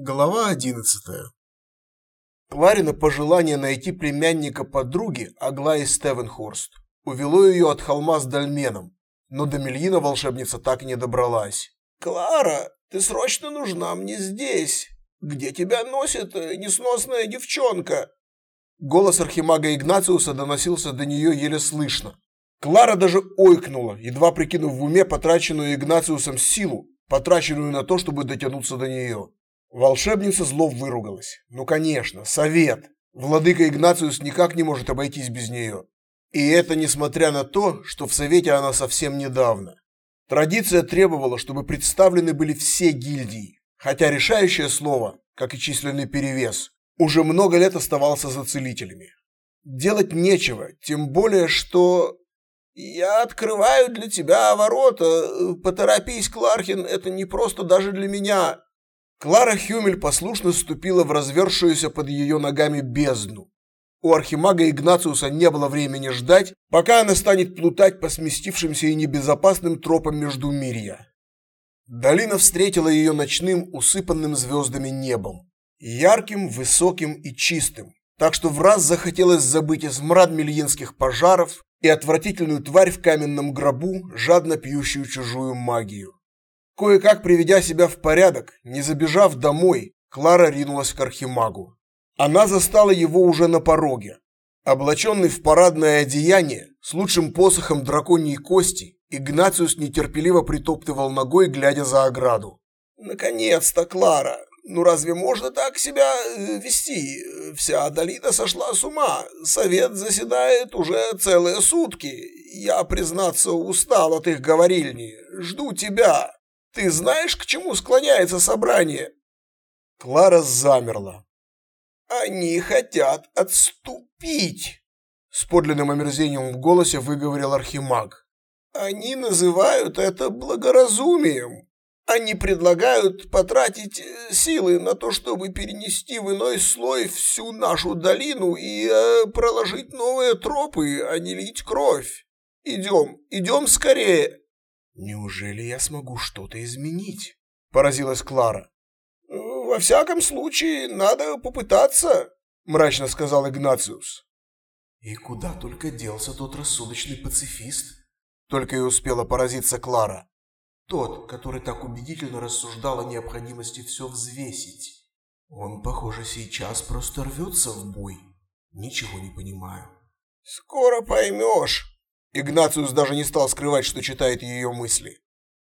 Глава 11. Кларина пожелание найти племянника подруги, Аглаи Стевенхорст, увело ее от холма с дольменом, но до Мельина волшебница так и не добралась. «Клара, ты срочно нужна мне здесь. Где тебя носит э, несносная девчонка?» Голос архимага Игнациуса доносился до нее еле слышно. Клара даже ойкнула, едва прикинув в уме потраченную Игнациусом силу, потраченную на то, чтобы дотянуться до нее. Волшебница зло выругалась. Ну, конечно, совет. Владыка Игнациус никак не может обойтись без нее. И это несмотря на то, что в совете она совсем недавно. Традиция требовала, чтобы представлены были все гильдии, хотя решающее слово, как и численный перевес, уже много лет оставался за целителями. Делать нечего, тем более что я открываю для тебя ворота. Поторопись, Клархин, это не просто даже для меня. Клара Хюмель послушно ступила в развершуюся под ее ногами бездну. У архимага Игнациуса не было времени ждать, пока она станет плутать по сместившимся и небезопасным тропам между мирья. Долина встретила ее ночным, усыпанным звездами небом. Ярким, высоким и чистым. Так что в раз захотелось забыть и смрад мельинских пожаров, и отвратительную тварь в каменном гробу, жадно пьющую чужую магию. Кое-как приведя себя в порядок, не забежав домой, Клара ринулась к архимагу. Она застала его уже на пороге. Облаченный в парадное одеяние, с лучшим посохом драконьей кости, Игнациус нетерпеливо притоптывал ногой, глядя за ограду. «Наконец-то, Клара! Ну разве можно так себя э, вести? Вся долина сошла с ума. Совет заседает уже целые сутки. Я, признаться, устал от их говорильни. Жду тебя!» Ты знаешь, к чему склоняется собрание?» Клара замерла. «Они хотят отступить!» С подлинным омерзением в голосе выговорил Архимаг. «Они называют это благоразумием. Они предлагают потратить э, силы на то, чтобы перенести в иной слой всю нашу долину и э, проложить новые тропы, а не лить кровь. Идем, идем скорее!» «Неужели я смогу что-то изменить?» – поразилась Клара. «Во всяком случае, надо попытаться», – мрачно сказал Игнациус. «И куда только делся тот рассудочный пацифист?» Только и успела поразиться Клара. Тот, который так убедительно рассуждал о необходимости все взвесить. Он, похоже, сейчас просто рвется в бой. Ничего не понимаю. «Скоро поймешь», Игнациус даже не стал скрывать, что читает ее мысли.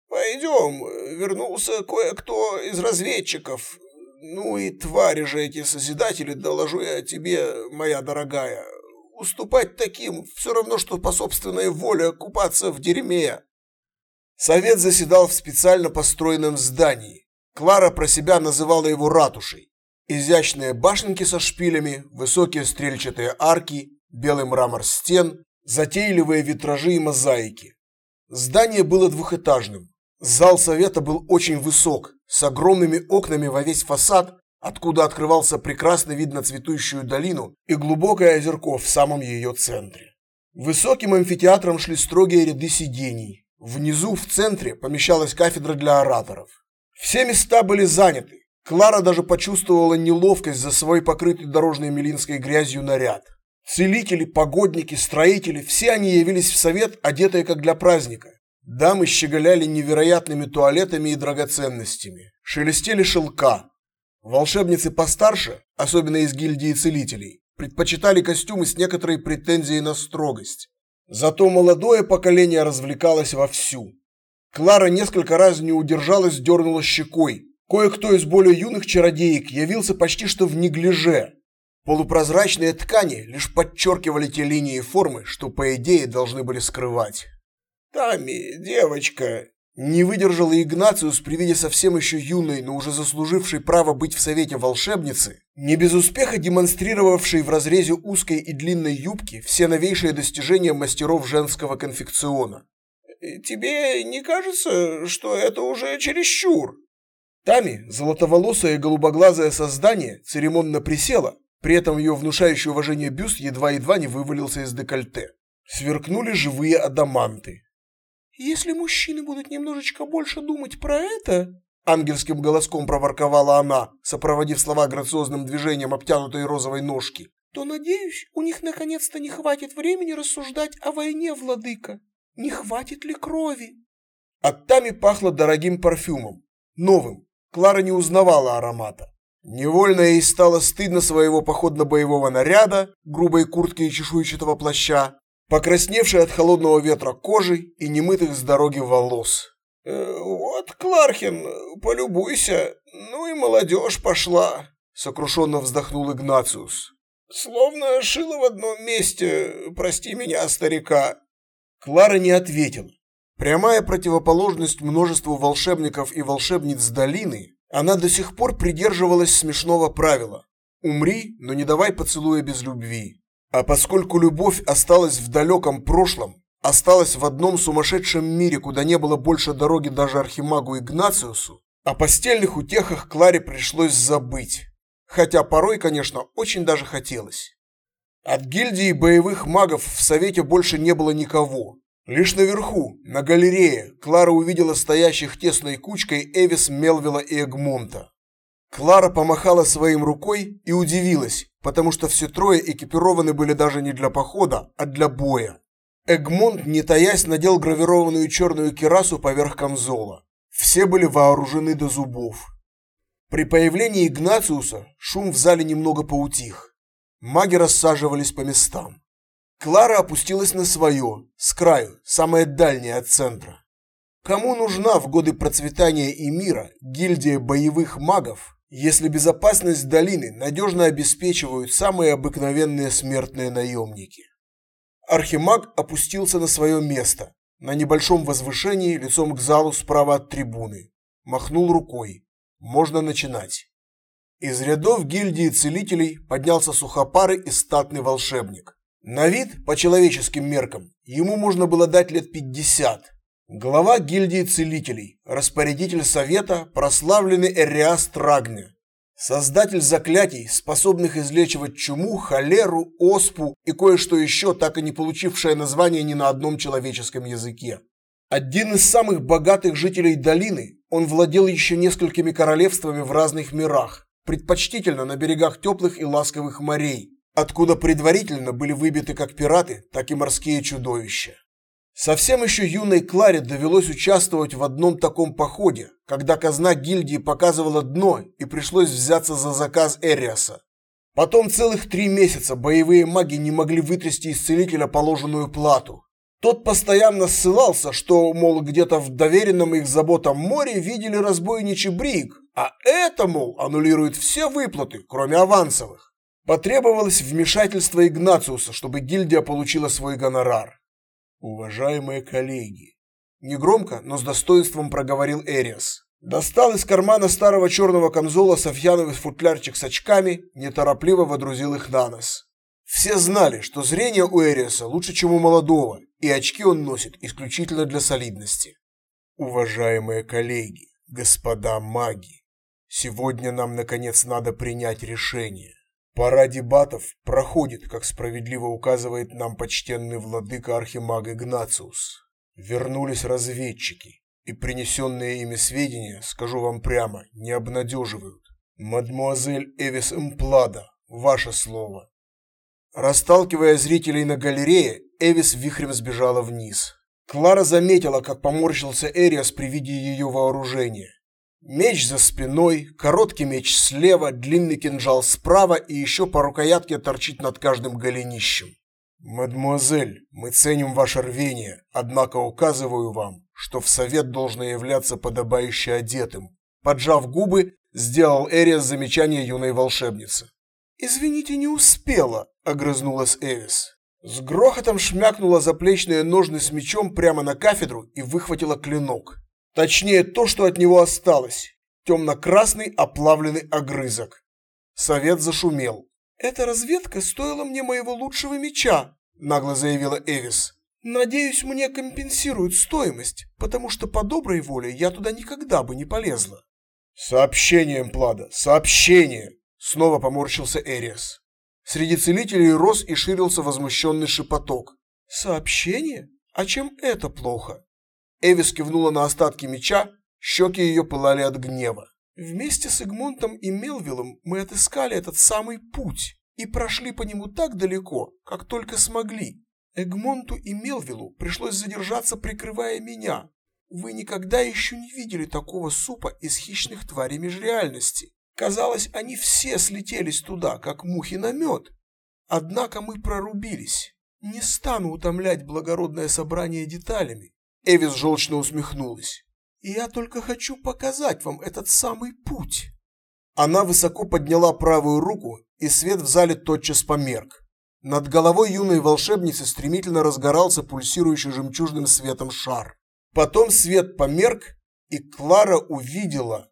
«Пойдем, вернулся кое-кто из разведчиков. Ну и твари же эти Созидатели, доложу я тебе, моя дорогая. Уступать таким все равно, что по собственной воле купаться в дерьме». Совет заседал в специально построенном здании. Клара про себя называла его ратушей. Изящные башенки со шпилями, высокие стрельчатые арки, белый мрамор стен, затейливые витражи и мозаики. Здание было двухэтажным. Зал совета был очень высок, с огромными окнами во весь фасад, откуда открывался прекрасный вид на цветущую долину и глубокое озерко в самом ее центре. Высоким амфитеатром шли строгие ряды сидений. Внизу, в центре, помещалась кафедра для ораторов. Все места были заняты. Клара даже почувствовала неловкость за свой покрытый дорожной мелинской грязью наряд. Целители, погодники, строители – все они явились в совет, одетые как для праздника. Дамы щеголяли невероятными туалетами и драгоценностями. Шелестели шелка. Волшебницы постарше, особенно из гильдии целителей, предпочитали костюмы с некоторой претензией на строгость. Зато молодое поколение развлекалось вовсю. Клара несколько раз не удержалась, дернула щекой. Кое-кто из более юных чародеек явился почти что в неглиже, Полупрозрачные ткани лишь подчеркивали те линии формы, что, по идее, должны были скрывать. «Тами, девочка!» Не выдержала Игнациус при виде совсем еще юной, но уже заслужившей право быть в совете волшебницы, не без успеха демонстрировавшей в разрезе узкой и длинной юбки все новейшие достижения мастеров женского конфекциона. «Тебе не кажется, что это уже чересчур?» Тами, золотоволосое и голубоглазое создание, церемонно присела, при этом ее внушающий уважение бюст едва-едва не вывалился из декольте. Сверкнули живые адаманты. «Если мужчины будут немножечко больше думать про это...» ангельским голоском проворковала она, сопроводив слова грациозным движением обтянутой розовой ножки, то, надеюсь, у них наконец-то не хватит времени рассуждать о войне, владыка. Не хватит ли крови? От Тами пахло дорогим парфюмом, новым. Клара не узнавала аромата. Невольно ей стало стыдно своего походно-боевого наряда, грубой куртки и чешуйчатого плаща, покрасневшей от холодного ветра кожи и немытых с дороги волос. «Э, «Вот, Клархин, полюбуйся, ну и молодежь пошла», — сокрушенно вздохнул Игнациус. «Словно шило в одном месте, прости меня, старика». Клара не ответила. Прямая противоположность множеству волшебников и волшебниц долины, она до сих пор придерживалась смешного правила «Умри, но не давай поцелуя без любви». А поскольку любовь осталась в далеком прошлом, осталась в одном сумасшедшем мире, куда не было больше дороги даже архимагу Игнациусу, о постельных утехах Кларе пришлось забыть. Хотя порой, конечно, очень даже хотелось. От гильдии боевых магов в совете больше не было никого. Лишь наверху, на галерее, Клара увидела стоящих тесной кучкой Эвис, Мелвилла и Эгмонта. Клара помахала своим рукой и удивилась, потому что все трое экипированы были даже не для похода, а для боя. Эгмонт, не таясь, надел гравированную черную кирасу поверх камзола. Все были вооружены до зубов. При появлении Игнациуса шум в зале немного поутих. Маги рассаживались по местам. Клара опустилась на свое, с краю, самое дальнее от центра. Кому нужна в годы процветания и мира гильдия боевых магов, если безопасность долины надежно обеспечивают самые обыкновенные смертные наемники? Архимаг опустился на свое место, на небольшом возвышении лицом к залу справа от трибуны. Махнул рукой. Можно начинать. Из рядов гильдии целителей поднялся сухопарый и статный волшебник. На вид, по человеческим меркам, ему можно было дать лет 50. Глава гильдии целителей, распорядитель совета, прославленный Эриас Трагне. Создатель заклятий, способных излечивать чуму, холеру, оспу и кое-что еще, так и не получившее название ни на одном человеческом языке. Один из самых богатых жителей долины, он владел еще несколькими королевствами в разных мирах, предпочтительно на берегах теплых и ласковых морей, откуда предварительно были выбиты как пираты, так и морские чудовища. Совсем еще юной Кларе довелось участвовать в одном таком походе, когда казна гильдии показывала дно и пришлось взяться за заказ Эриаса. Потом целых три месяца боевые маги не могли вытрясти из целителя положенную плату. Тот постоянно ссылался, что, мол, где-то в доверенном их заботам море видели разбойничий бриг, а это, мол, аннулирует все выплаты, кроме авансовых. Потребовалось вмешательство Игнациуса, чтобы гильдия получила свой гонорар. Уважаемые коллеги, негромко, но с достоинством проговорил Эриас. Достал из кармана старого черного камзола софьяновый футлярчик с очками, неторопливо водрузил их на нос. Все знали, что зрение у Эриаса лучше, чем у молодого, и очки он носит исключительно для солидности. Уважаемые коллеги, господа маги, сегодня нам наконец надо принять решение. Пора дебатов проходит, как справедливо указывает нам почтенный владыка Архимаг Игнациус. Вернулись разведчики, и принесенные ими сведения, скажу вам прямо, не обнадеживают. Мадмуазель Эвис Эмплада, ваше слово. Расталкивая зрителей на галерее, Эвис вихрем сбежала вниз. Клара заметила, как поморщился Эриас при виде ее вооружения. Меч за спиной, короткий меч слева, длинный кинжал справа и еще по рукоятке торчит над каждым голенищем. Мадемуазель, мы ценим ваше рвение, однако указываю вам, что в совет должно являться подобающе одетым. Поджав губы, сделал Эриас замечание юной волшебнице. «Извините, не успела», — огрызнулась Эвис. С грохотом шмякнула заплечные ножны с мечом прямо на кафедру и выхватила клинок. Точнее, то, что от него осталось. Темно-красный оплавленный огрызок. Совет зашумел. «Эта разведка стоила мне моего лучшего меча», — нагло заявила Эвис. «Надеюсь, мне компенсируют стоимость, потому что по доброй воле я туда никогда бы не полезла». «Сообщение, Плада, сообщение!» Снова поморщился Эриас. Среди целителей рос и ширился возмущенный шепоток. «Сообщение? А чем это плохо?» Эвис кивнула на остатки меча, Щеки ее пылали от гнева. Вместе с Игмонтом и Мелвиллом мы отыскали этот самый путь и прошли по нему так далеко, как только смогли. Эгмонту и Мелвиллу пришлось задержаться, прикрывая меня. Вы никогда еще не видели такого супа из хищных тварей межреальности. Казалось, они все слетелись туда, как мухи на мед. Однако мы прорубились. Не стану утомлять благородное собрание деталями. Эвис желчно усмехнулась. Я только хочу показать вам этот самый путь. Она высоко подняла правую руку, и свет в зале тотчас померк. Над головой юной волшебницы стремительно разгорался пульсирующий жемчужным светом шар. Потом свет померк, и Клара увидела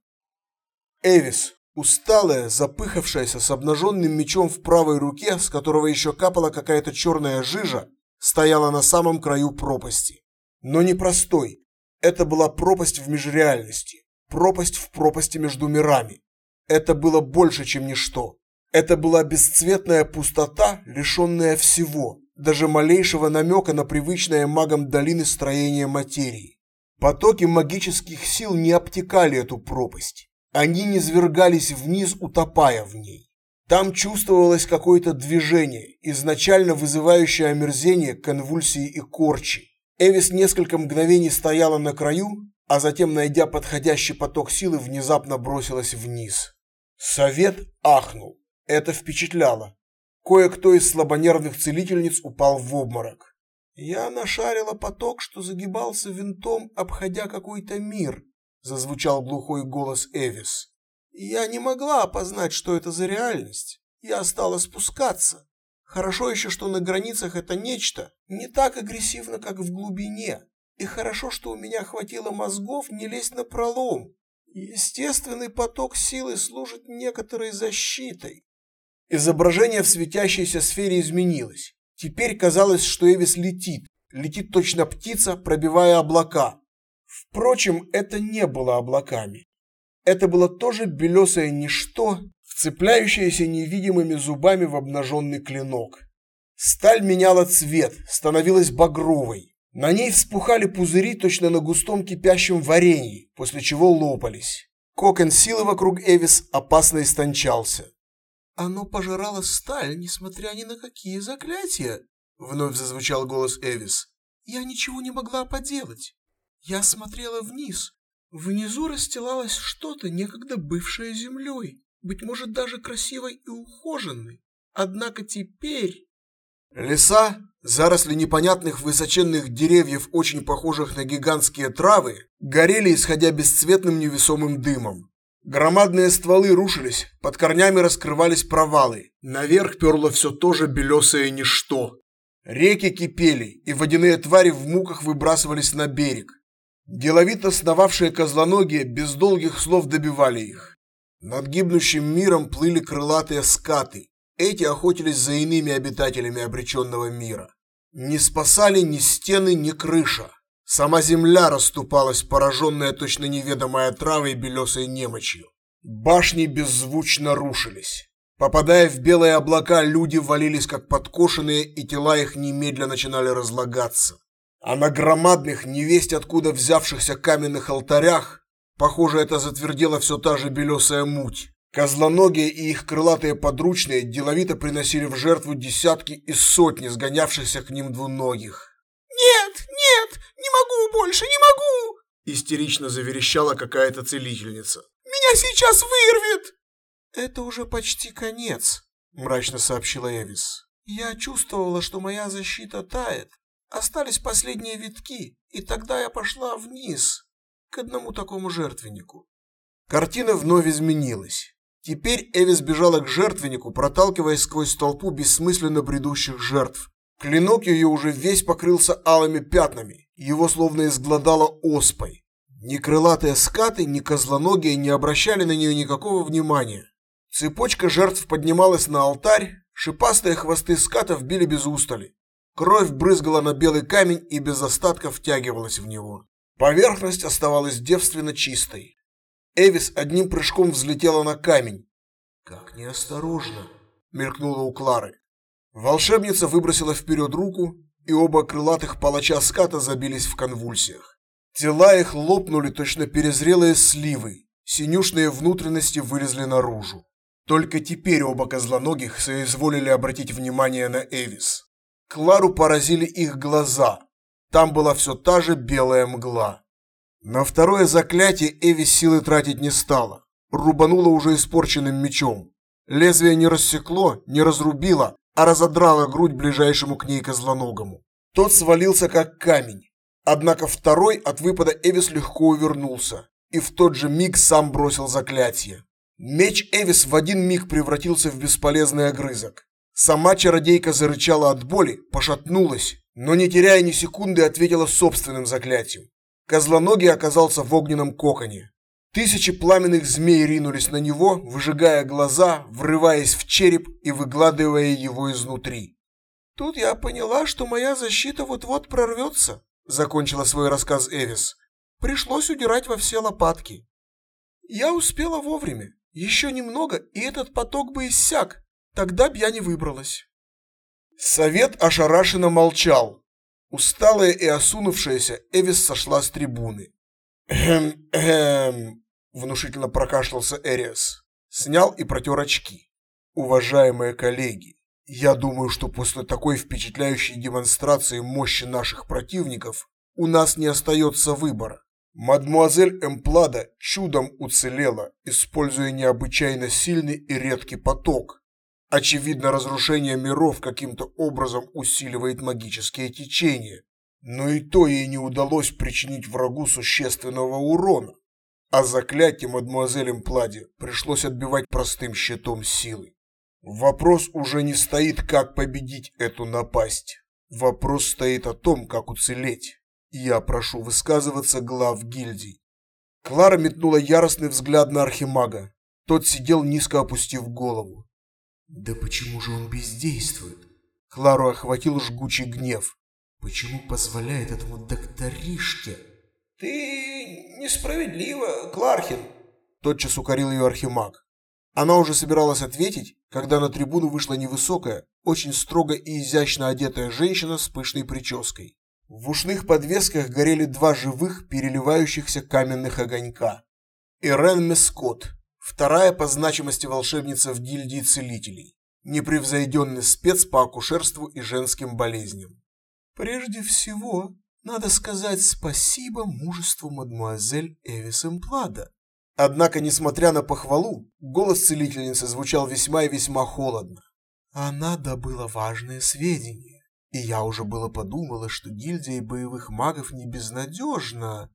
Эвис, усталая, запыхавшаяся, с обнаженным мечом в правой руке, с которого еще капала какая-то черная жижа, стояла на самом краю пропасти. Но не простой. Это была пропасть в межреальности, пропасть в пропасти между мирами. Это было больше, чем ничто. Это была бесцветная пустота, лишенная всего, даже малейшего намека на привычное магам долины строение материи. Потоки магических сил не обтекали эту пропасть. Они низвергались вниз, утопая в ней. Там чувствовалось какое-то движение, изначально вызывающее омерзение, конвульсии и корчи. Эвис несколько мгновений стояла на краю, а затем, найдя подходящий поток силы, внезапно бросилась вниз. Совет ахнул. Это впечатляло. Кое-кто из слабонервных целительниц упал в обморок. Я нашарила поток, что загибался винтом, обходя какой-то мир, зазвучал глухой голос Эвис. Я не могла опознать, что это за реальность. Я стала спускаться. Хорошо еще, что на границах это нечто не так агрессивно, как в глубине. И хорошо, что у меня хватило мозгов не лезть на пролом. Естественный поток силы служит некоторой защитой. Изображение в светящейся сфере изменилось. Теперь казалось, что Эвис летит. Летит точно птица, пробивая облака. Впрочем, это не было облаками. Это было тоже белесое ничто, вцепляющееся невидимыми зубами в обнаженный клинок. Сталь меняла цвет, становилась багровой. На ней вспухали пузыри точно на густом кипящем варенье, после чего лопались. Кокон силы вокруг Эвис опасно истончался. «Оно пожирало сталь, несмотря ни на какие заклятия», — вновь зазвучал голос Эвис. «Я ничего не могла поделать. Я смотрела вниз. Внизу расстилалось что-то, некогда бывшее землей, быть может, даже красивой и ухоженной. Однако теперь...» Леса, заросли непонятных высоченных деревьев, очень похожих на гигантские травы, горели, исходя бесцветным невесомым дымом. Громадные стволы рушились, под корнями раскрывались провалы. Наверх перло все то же белесое ничто. Реки кипели, и водяные твари в муках выбрасывались на берег. Деловито сновавшие козлоногие без долгих слов добивали их. Над гибнущим миром плыли крылатые скаты. Эти охотились за иными обитателями обреченного мира. Не спасали ни стены, ни крыша. Сама земля расступалась, пораженная точно неведомой отравой белесой немочью. Башни беззвучно рушились. Попадая в белые облака, люди валились как подкошенные, и тела их немедленно начинали разлагаться. А на громадных, невесть откуда взявшихся каменных алтарях, похоже, это затвердела все та же белесая муть. Козлоногие и их крылатые подручные деловито приносили в жертву десятки и сотни сгонявшихся к ним двуногих. «Нет, нет, не могу больше, не могу!» Истерично заверещала какая-то целительница. «Меня сейчас вырвет!» «Это уже почти конец», — мрачно сообщила Эвис. «Я чувствовала, что моя защита тает. Остались последние витки, и тогда я пошла вниз, к одному такому жертвеннику». Картина вновь изменилась. Теперь Эвис бежала к жертвеннику, проталкиваясь сквозь толпу бессмысленно бредущих жертв. Клинок ее уже весь покрылся алыми пятнами, его словно изгладало оспой. Ни крылатые скаты, ни козлоногие не обращали на нее никакого внимания. Цепочка жертв поднималась на алтарь, шипастые хвосты скатов били без устали. Кровь брызгала на белый камень и без остатка втягивалась в него. Поверхность оставалась девственно чистой. Эвис одним прыжком взлетела на камень. «Как неосторожно!» — мелькнула у Клары. Волшебница выбросила вперед руку, и оба крылатых палача ската забились в конвульсиях. Тела их лопнули точно перезрелые сливы, синюшные внутренности вылезли наружу. Только теперь оба козлоногих соизволили обратить внимание на Эвис. Клару поразили их глаза. Там была все та же белая мгла. На второе заклятие Эвис силы тратить не стала. Рубанула уже испорченным мечом. Лезвие не рассекло, не разрубило, а разодрало грудь ближайшему к ней козлоногому. Тот свалился как камень. Однако второй от выпада Эвис легко увернулся и в тот же миг сам бросил заклятие. Меч Эвис в один миг превратился в бесполезный огрызок. Сама чародейка зарычала от боли, пошатнулась, но не теряя ни секунды ответила собственным заклятием. Козлоногий оказался в огненном коконе. Тысячи пламенных змей ринулись на него, выжигая глаза, врываясь в череп и выгладывая его изнутри. Тут я поняла, что моя защита вот-вот прорвется, закончила свой рассказ Эвис. Пришлось удирать во все лопатки. Я успела вовремя. Еще немного, и этот поток бы иссяк. Тогда б я не выбралась. Совет ошарашенно молчал. Усталая и осунувшаяся, Эвис сошла с трибуны. «Эм, эм», — внушительно прокашлялся Эриас. Снял и протер очки. «Уважаемые коллеги, я думаю, что после такой впечатляющей демонстрации мощи наших противников у нас не остается выбора. Мадмуазель Эмплада чудом уцелела, используя необычайно сильный и редкий поток. Очевидно, разрушение миров каким-то образом усиливает магические течения, но и то ей не удалось причинить врагу существенного урона. А заклятие мадмуазель Эмпладе пришлось отбивать простым щитом силы. Вопрос уже не стоит, как победить эту напасть. Вопрос стоит о том, как уцелеть. Я прошу высказываться глав гильдий. Клара метнула яростный взгляд на архимага. Тот сидел низко опустив голову. Да почему же он бездействует? Клару охватил жгучий гнев. Почему позволяет этому докторишке? Ты несправедлива, Клархин. Тотчас укорил ее архимаг. Она уже собиралась ответить, когда на трибуну вышла невысокая, очень строго и изящно одетая женщина с пышной прической. В ушных подвесках горели два живых, переливающихся каменных огонька. Ирен Мескот, вторая по значимости волшебница в гильдии целителей, непревзойденный спец по акушерству и женским болезням. Прежде всего, надо сказать спасибо мужеству мадмуазель Эвис Эмплада. Однако, несмотря на похвалу, голос целительницы звучал весьма и весьма холодно. Она добыла важные сведения. И я уже было подумала, что гильдия боевых магов не безнадежна,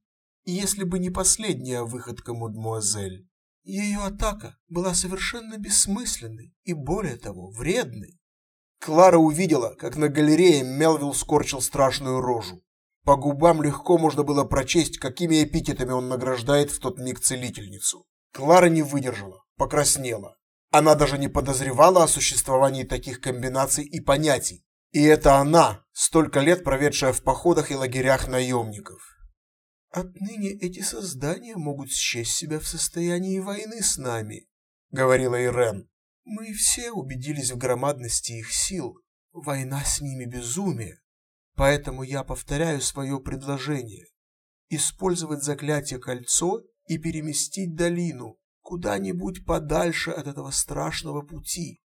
если бы не последняя выходка мадемуазель. Ее атака была совершенно бессмысленной и, более того, вредной. Клара увидела, как на галерее Мелвилл скорчил страшную рожу. По губам легко можно было прочесть, какими эпитетами он награждает в тот миг целительницу. Клара не выдержала, покраснела. Она даже не подозревала о существовании таких комбинаций и понятий, и это она, столько лет проведшая в походах и лагерях наемников. Отныне эти создания могут счесть себя в состоянии войны с нами, говорила Ирен. Мы все убедились в громадности их сил. Война с ними безумие. Поэтому я повторяю свое предложение. Использовать заклятие кольцо и переместить долину куда-нибудь подальше от этого страшного пути.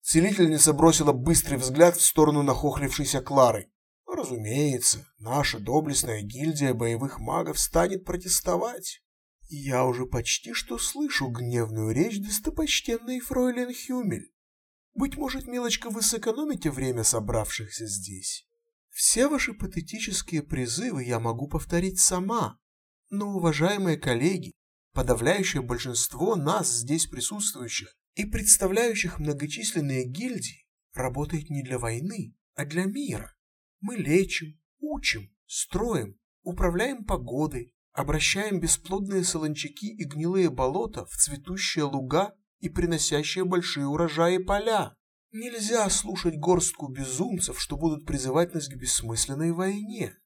Целительница бросила быстрый взгляд в сторону нахохлившейся Клары. Разумеется, наша доблестная гильдия боевых магов станет протестовать. Я уже почти что слышу гневную речь достопочтенной фройлен Хюмель. Быть может, милочка, вы сэкономите время собравшихся здесь. Все ваши патетические призывы я могу повторить сама. Но, уважаемые коллеги, подавляющее большинство нас здесь присутствующих и представляющих многочисленные гильдии работает не для войны, а для мира. Мы лечим, учим, строим, управляем погодой, обращаем бесплодные солончаки и гнилые болота в цветущие луга и приносящие большие урожаи поля. Нельзя слушать горстку безумцев, что будут призывать нас к бессмысленной войне.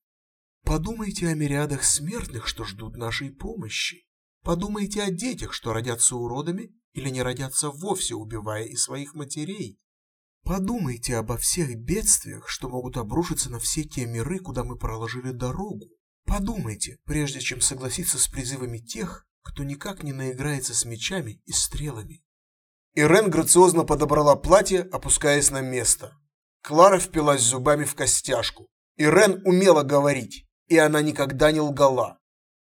Подумайте о мириадах смертных, что ждут нашей помощи. Подумайте о детях, что родятся уродами или не родятся вовсе, убивая и своих матерей. Подумайте обо всех бедствиях, что могут обрушиться на все те миры, куда мы проложили дорогу. Подумайте, прежде чем согласиться с призывами тех, кто никак не наиграется с мечами и стрелами. Ирен грациозно подобрала платье, опускаясь на место. Клара впилась зубами в костяшку. Ирен умела говорить, и она никогда не лгала.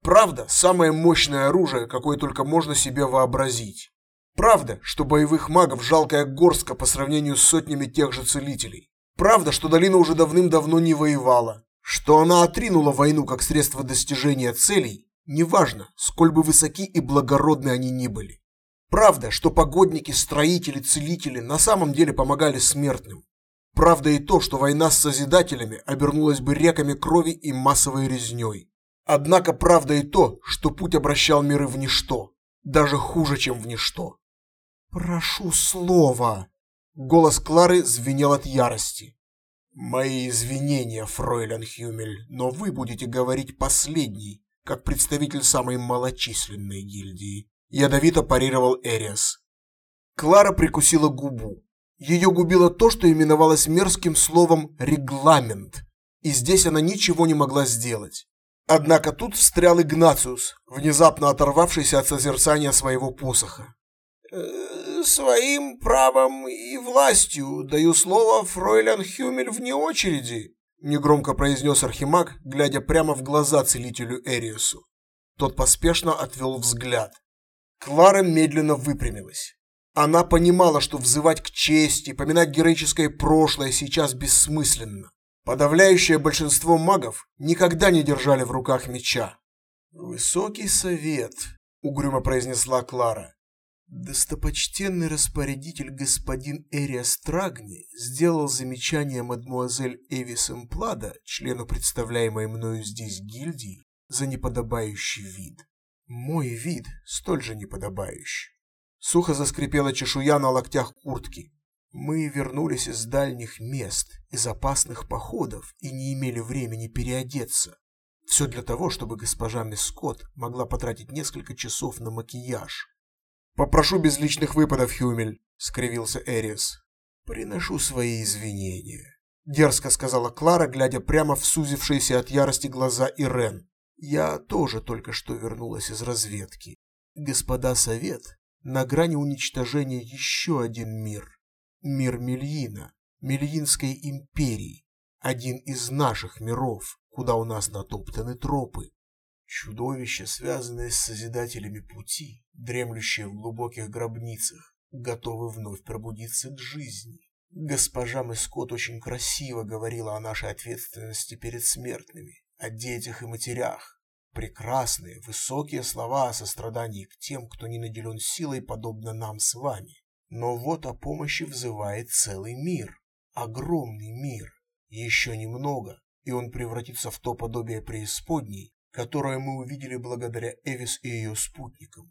Правда – самое мощное оружие, какое только можно себе вообразить. Правда, что боевых магов жалкая горстка по сравнению с сотнями тех же целителей. Правда, что долина уже давным-давно не воевала. Что она отринула войну как средство достижения целей, неважно, сколь бы высоки и благородны они ни были. Правда, что погодники, строители, целители на самом деле помогали смертным. Правда и то, что война с Созидателями обернулась бы реками крови и массовой резней. Однако правда и то, что путь обращал миры в ничто, даже хуже, чем в ничто. «Прошу слова!» Голос Клары звенел от ярости. «Мои извинения, фройлен Хюмель, но вы будете говорить последний, как представитель самой малочисленной гильдии», — ядовито парировал Эриас. Клара прикусила губу. Ее губило то, что именовалось мерзким словом «регламент», и здесь она ничего не могла сделать. Однако тут встрял Игнациус, внезапно оторвавшийся от созерцания своего посоха. Э, своим правом и властью даю слово фройлен Хюмель вне очереди, негромко произнес Архимаг, глядя прямо в глаза целителю Эриусу. Тот поспешно отвел взгляд. Клара медленно выпрямилась. Она понимала, что взывать к чести, поминать героическое прошлое сейчас бессмысленно. Подавляющее большинство магов никогда не держали в руках меча. «Высокий совет», — угрюмо произнесла Клара. Достопочтенный распорядитель господин Эриас Трагни сделал замечание мадмуазель Эвис Эмплада, члену представляемой мною здесь гильдии, за неподобающий вид. Мой вид столь же неподобающий. Сухо заскрипела чешуя на локтях куртки. Мы вернулись из дальних мест, из опасных походов и не имели времени переодеться. Все для того, чтобы госпожа Мискот могла потратить несколько часов на макияж. «Попрошу без личных выпадов, Хюмель», — скривился Эриас. «Приношу свои извинения», — дерзко сказала Клара, глядя прямо в сузившиеся от ярости глаза Ирен. «Я тоже только что вернулась из разведки. Господа Совет, на грани уничтожения еще один мир. Мир Мельина, Мельинской империи. Один из наших миров, куда у нас натоптаны тропы. Чудовища, связанные с Созидателями Пути, дремлющие в глубоких гробницах, готовы вновь пробудиться к жизни. Госпожа Мэскот очень красиво говорила о нашей ответственности перед смертными, о детях и матерях. Прекрасные, высокие слова о сострадании к тем, кто не наделен силой, подобно нам с вами. Но вот о помощи взывает целый мир, огромный мир. Еще немного, и он превратится в то подобие преисподней, которое мы увидели благодаря Эвис и ее спутникам.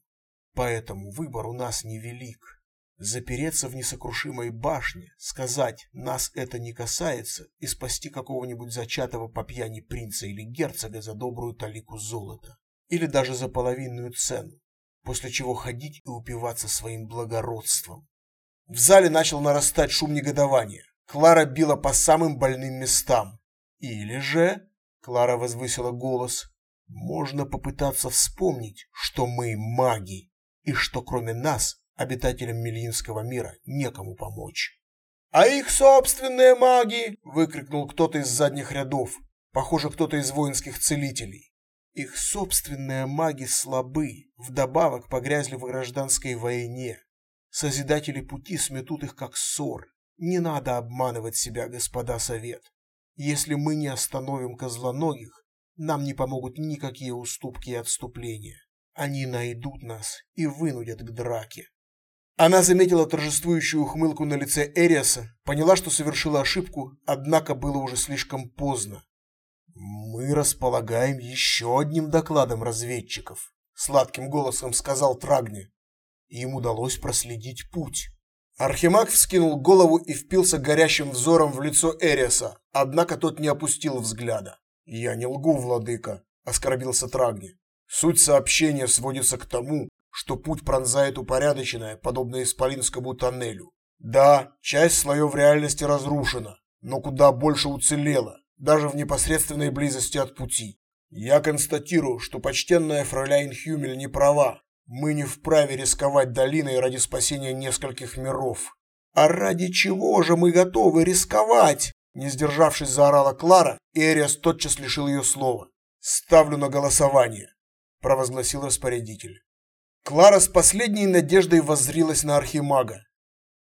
Поэтому выбор у нас невелик. Запереться в несокрушимой башне, сказать «нас это не касается» и спасти какого-нибудь зачатого по пьяни принца или герцога за добрую талику золота. Или даже за половинную цену, после чего ходить и упиваться своим благородством. В зале начал нарастать шум негодования. Клара била по самым больным местам. Или же... Клара возвысила голос. Можно попытаться вспомнить, что мы маги, и что кроме нас, обитателям Мельинского мира, некому помочь. «А их собственные маги!» – выкрикнул кто-то из задних рядов. Похоже, кто-то из воинских целителей. Их собственные маги слабы, вдобавок погрязли в гражданской войне. Созидатели пути сметут их как ссор. Не надо обманывать себя, господа совет. Если мы не остановим козлоногих, нам не помогут никакие уступки и отступления. Они найдут нас и вынудят к драке. Она заметила торжествующую ухмылку на лице Эриаса, поняла, что совершила ошибку, однако было уже слишком поздно. «Мы располагаем еще одним докладом разведчиков», — сладким голосом сказал Трагни. Им удалось проследить путь. Архимаг вскинул голову и впился горящим взором в лицо Эриаса, однако тот не опустил взгляда. «Я не лгу, владыка», — оскорбился Трагни. «Суть сообщения сводится к тому, что путь пронзает упорядоченное, подобно Исполинскому тоннелю. Да, часть слоев реальности разрушена, но куда больше уцелела, даже в непосредственной близости от пути. Я констатирую, что почтенная фрауляйн Хюмель не права. Мы не вправе рисковать долиной ради спасения нескольких миров. А ради чего же мы готовы рисковать? Не сдержавшись, заорала Клара, и Эриас тотчас лишил ее слова. «Ставлю на голосование», – провозгласил распорядитель. Клара с последней надеждой воззрилась на архимага.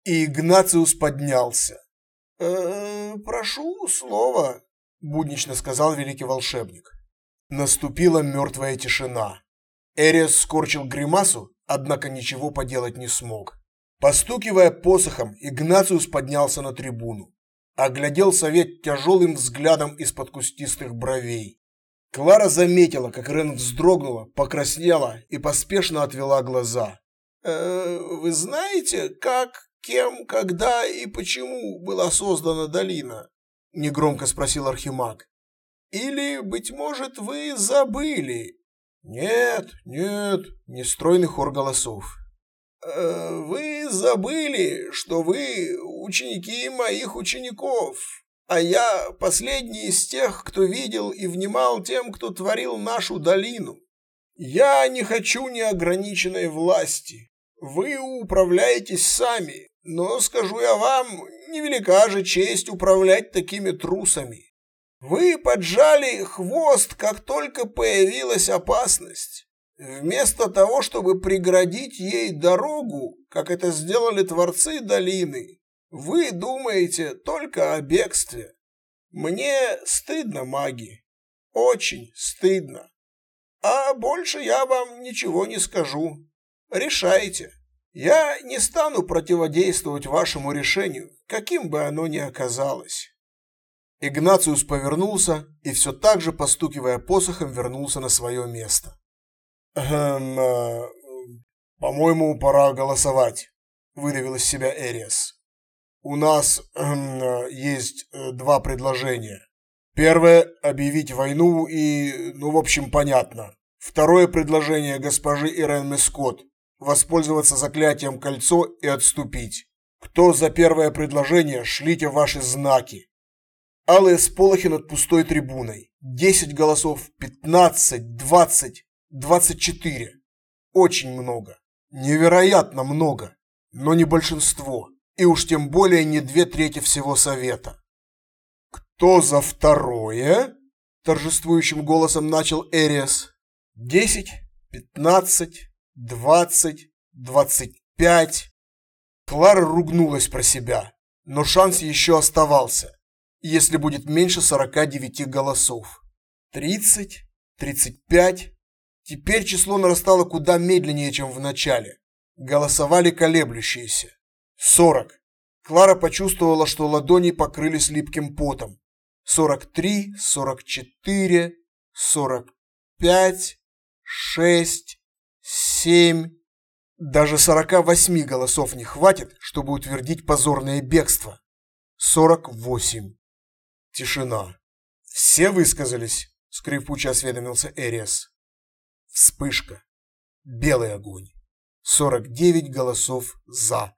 И Игнациус поднялся. «Э «Прошу слова», – буднично сказал великий волшебник. Наступила мертвая тишина. Эриас скорчил гримасу, однако ничего поделать не смог. Постукивая посохом, Игнациус поднялся на трибуну. Оглядел совет тяжелым взглядом из-под кустистых бровей. Клара заметила, как Рен вздрогнула, покраснела и поспешно отвела глаза. «Э, «Вы знаете, как, кем, когда и почему была создана долина?» – негромко спросил Архимаг. «Или, быть может, вы забыли?» «Нет, нет», – нестройный хор голосов. «Э, «Вы забыли, что вы ученики моих учеников, а я последний из тех, кто видел и внимал тем, кто творил нашу долину. Я не хочу неограниченной власти. Вы управляетесь сами, но, скажу я вам, невелика же честь управлять такими трусами. Вы поджали хвост, как только появилась опасность. Вместо того, чтобы преградить ей дорогу, как это сделали творцы долины, вы думаете только о бегстве. Мне стыдно, маги. Очень стыдно. А больше я вам ничего не скажу. Решайте. Я не стану противодействовать вашему решению, каким бы оно ни оказалось. Игнациус повернулся и все так же, постукивая посохом, вернулся на свое место. «Эм, э, по-моему, пора голосовать», – выдавил из себя Эриас. У нас э, есть э, два предложения. Первое – объявить войну и, ну, в общем, понятно. Второе предложение госпожи Ирен Мескот – воспользоваться заклятием кольцо и отступить. Кто за первое предложение, шлите ваши знаки. Алые сполохи над пустой трибуной. Десять голосов, пятнадцать, двадцать, двадцать четыре. Очень много. Невероятно много. Но не большинство и уж тем более не две трети всего совета. «Кто за второе?» – торжествующим голосом начал Эриас. «Десять, пятнадцать, двадцать, двадцать пять». Клара ругнулась про себя, но шанс еще оставался, если будет меньше сорока девяти голосов. Тридцать, тридцать пять. Теперь число нарастало куда медленнее, чем в начале. Голосовали колеблющиеся. Сорок. Клара почувствовала, что ладони покрылись липким потом. Сорок три, сорок четыре, сорок пять, шесть, семь. Даже сорока восьми голосов не хватит, чтобы утвердить позорное бегство. Сорок восемь. Тишина. Все высказались, скрипуче осведомился Эриас. Вспышка. Белый огонь. Сорок девять голосов «за».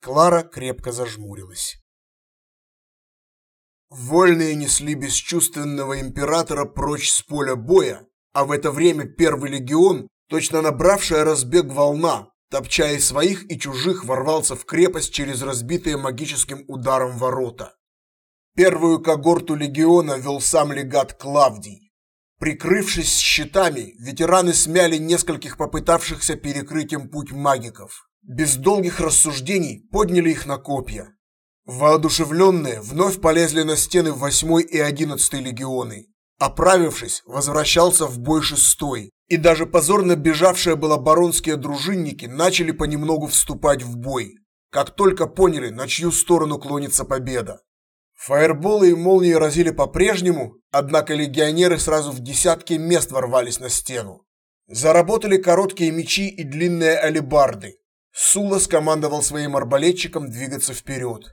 Клара крепко зажмурилась. Вольные несли бесчувственного императора прочь с поля боя, а в это время первый легион, точно набравшая разбег волна, топча и своих, и чужих, ворвался в крепость через разбитые магическим ударом ворота. Первую когорту легиона вел сам легат Клавдий. Прикрывшись щитами, ветераны смяли нескольких попытавшихся перекрыть им путь магиков без долгих рассуждений подняли их на копья. Воодушевленные вновь полезли на стены восьмой и одиннадцатой легионы. Оправившись, возвращался в бой шестой, и даже позорно бежавшие было баронские дружинники начали понемногу вступать в бой, как только поняли, на чью сторону клонится победа. Фаерболы и молнии разили по-прежнему, однако легионеры сразу в десятки мест ворвались на стену. Заработали короткие мечи и длинные алебарды. Сула скомандовал своим арбалетчикам двигаться вперед.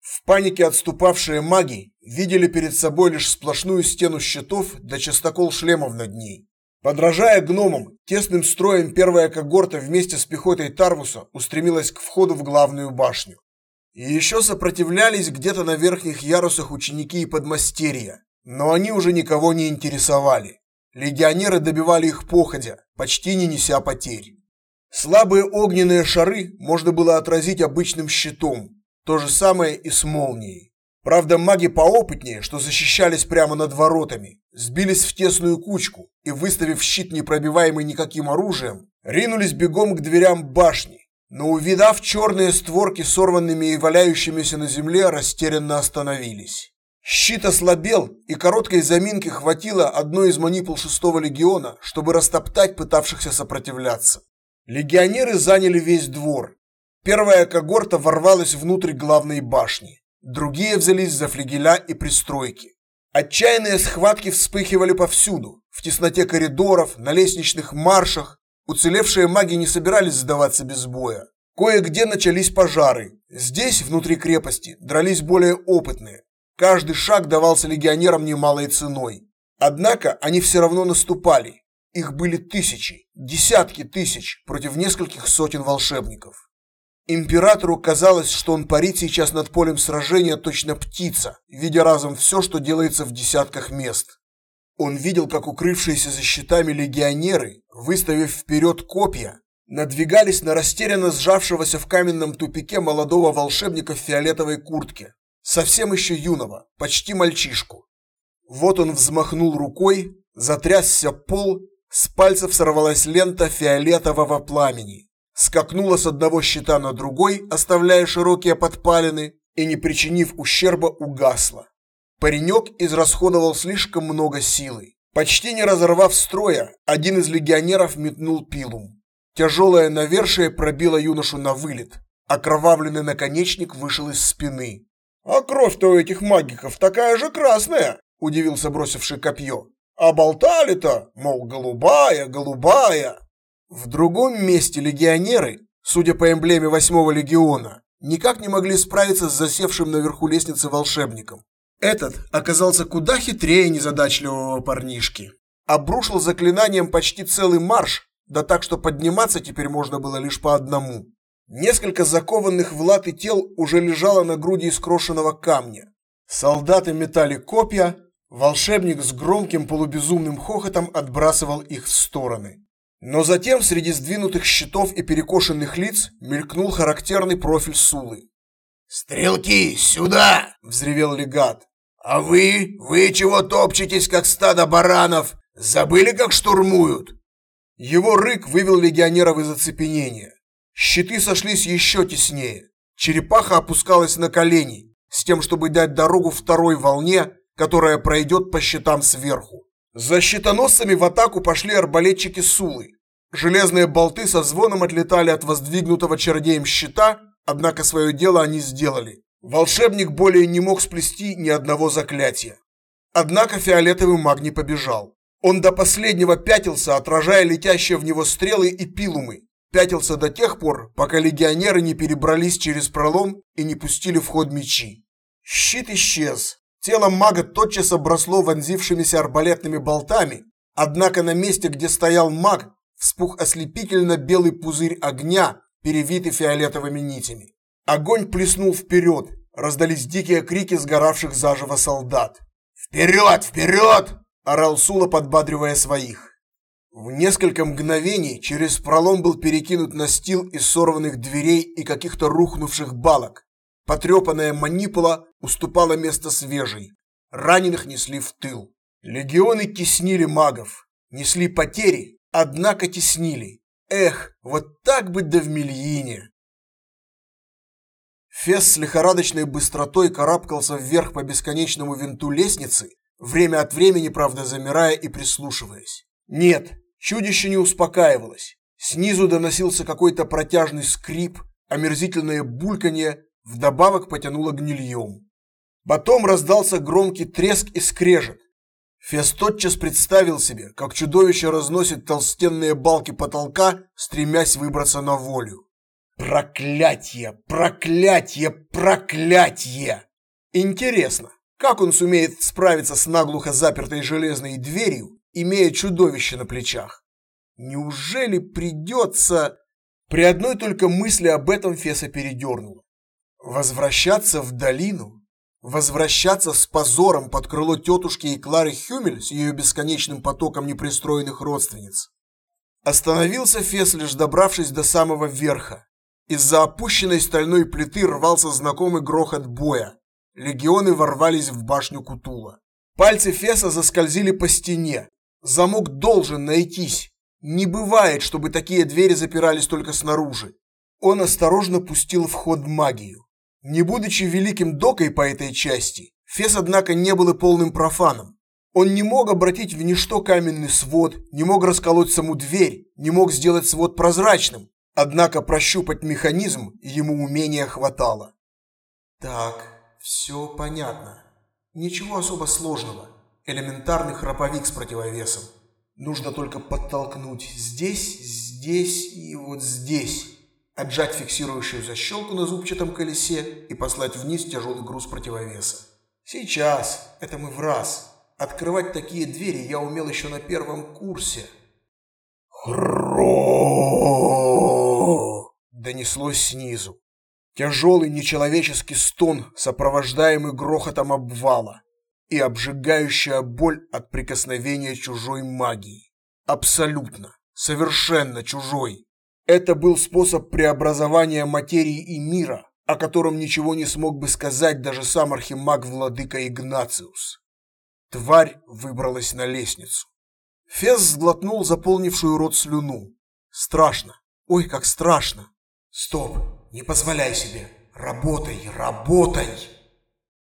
В панике отступавшие маги видели перед собой лишь сплошную стену щитов да частокол шлемов над ней. Подражая гномам, тесным строем первая когорта вместе с пехотой Тарвуса устремилась к входу в главную башню. Еще сопротивлялись где-то на верхних ярусах ученики и подмастерья, но они уже никого не интересовали. Легионеры добивали их походя, почти не неся потерь. Слабые огненные шары можно было отразить обычным щитом. То же самое и с молнией. Правда, маги поопытнее, что защищались прямо над воротами, сбились в тесную кучку и, выставив щит непробиваемый никаким оружием, ринулись бегом к дверям башни, но увидав черные створки сорванными и валяющимися на земле, растерянно остановились. Щит ослабел, и короткой заминки хватило одной из манипул шестого легиона, чтобы растоптать пытавшихся сопротивляться. Легионеры заняли весь двор. Первая когорта ворвалась внутрь главной башни. Другие взялись за флигеля и пристройки. Отчаянные схватки вспыхивали повсюду, в тесноте коридоров, на лестничных маршах. Уцелевшие маги не собирались сдаваться без боя. Кое-где начались пожары. Здесь, внутри крепости, дрались более опытные. Каждый шаг давался легионерам немалой ценой. Однако они все равно наступали. Их были тысячи, десятки тысяч против нескольких сотен волшебников. Императору казалось, что он парит сейчас над полем сражения точно птица, видя разом все, что делается в десятках мест. Он видел, как укрывшиеся за щитами легионеры, выставив вперед копья, надвигались на растерянно сжавшегося в каменном тупике молодого волшебника в фиолетовой куртке совсем еще юного, почти мальчишку. Вот он взмахнул рукой, затрясся пол, с пальцев сорвалась лента фиолетового пламени, скакнула с одного щита на другой, оставляя широкие подпалины, и, не причинив ущерба, угасла. Паренек израсходовал слишком много силы. Почти не разорвав строя, один из легионеров метнул пилум. Тяжелое навершие пробило юношу на вылет. Окровавленный наконечник вышел из спины. «А кровь-то у этих магиков такая же красная!» – удивился бросивший копье. «А болтали-то, мол, голубая, голубая!» В другом месте легионеры, судя по эмблеме восьмого легиона, никак не могли справиться с засевшим наверху лестницы волшебником. Этот оказался куда хитрее незадачливого парнишки. Обрушил заклинанием почти целый марш, да так, что подниматься теперь можно было лишь по одному. Несколько закованных в латы тел уже лежало на груди искрошенного камня. Солдаты метали копья, волшебник с громким полубезумным хохотом отбрасывал их в стороны. Но затем среди сдвинутых щитов и перекошенных лиц мелькнул характерный профиль Сулы. «Стрелки, сюда!» – взревел легат. «А вы? Вы чего топчетесь, как стадо баранов? Забыли, как штурмуют?» Его рык вывел легионеров из оцепенения. Щиты сошлись еще теснее. Черепаха опускалась на колени, с тем, чтобы дать дорогу второй волне, которая пройдет по щитам сверху. За щитоносцами в атаку пошли арбалетчики Сулы. Железные болты со звоном отлетали от воздвигнутого чародеем щита, однако свое дело они сделали. Волшебник более не мог сплести ни одного заклятия. Однако фиолетовый маг не побежал. Он до последнего пятился, отражая летящие в него стрелы и пилумы, пятился до тех пор, пока легионеры не перебрались через пролом и не пустили в ход мечи. Щит исчез. Тело мага тотчас обросло вонзившимися арбалетными болтами, однако на месте, где стоял маг, вспух ослепительно белый пузырь огня, перевитый фиолетовыми нитями. Огонь плеснул вперед, раздались дикие крики сгоравших заживо солдат. «Вперед! Вперед!» – орал Сула, подбадривая своих. В несколько мгновений через пролом был перекинут настил из сорванных дверей и каких-то рухнувших балок. Потрепанная манипула уступала место свежей. Раненых несли в тыл. Легионы теснили магов. Несли потери, однако теснили. Эх, вот так быть да в Мельине. Фес с лихорадочной быстротой карабкался вверх по бесконечному винту лестницы, время от времени, правда, замирая и прислушиваясь. Нет, Чудище не успокаивалось. Снизу доносился какой-то протяжный скрип, омерзительное бульканье, вдобавок потянуло гнильем. Потом раздался громкий треск и скрежет. Фес тотчас представил себе, как чудовище разносит толстенные балки потолка, стремясь выбраться на волю. Проклятье, проклятье, проклятье! Интересно, как он сумеет справиться с наглухо запертой железной дверью, имея чудовище на плечах. Неужели придется... При одной только мысли об этом Феса передернуло. Возвращаться в долину? Возвращаться с позором под крыло тетушки и Клары Хюмель с ее бесконечным потоком непристроенных родственниц. Остановился Фес, лишь добравшись до самого верха. Из-за опущенной стальной плиты рвался знакомый грохот боя. Легионы ворвались в башню Кутула. Пальцы Феса заскользили по стене. Замок должен найтись. Не бывает, чтобы такие двери запирались только снаружи. Он осторожно пустил в ход магию. Не будучи великим докой по этой части, Фес, однако, не был и полным профаном. Он не мог обратить в ничто каменный свод, не мог расколоть саму дверь, не мог сделать свод прозрачным. Однако прощупать механизм ему умения хватало. Так, все понятно. Ничего особо сложного. Элементарный храповик с противовесом. Нужно только подтолкнуть здесь, здесь и вот здесь отжать фиксирующую защелку на зубчатом колесе и послать вниз тяжелый груз противовеса. Сейчас, это мы в раз. Открывать такие двери я умел еще на первом курсе. Хро! Донеслось снизу. Тяжелый нечеловеческий стон, сопровождаемый грохотом обвала и обжигающая боль от прикосновения чужой магии. Абсолютно, совершенно чужой. Это был способ преобразования материи и мира, о котором ничего не смог бы сказать даже сам архимаг-владыка Игнациус. Тварь выбралась на лестницу. Фес сглотнул заполнившую рот слюну. Страшно. Ой, как страшно. Стоп, не позволяй себе. Работай, работай.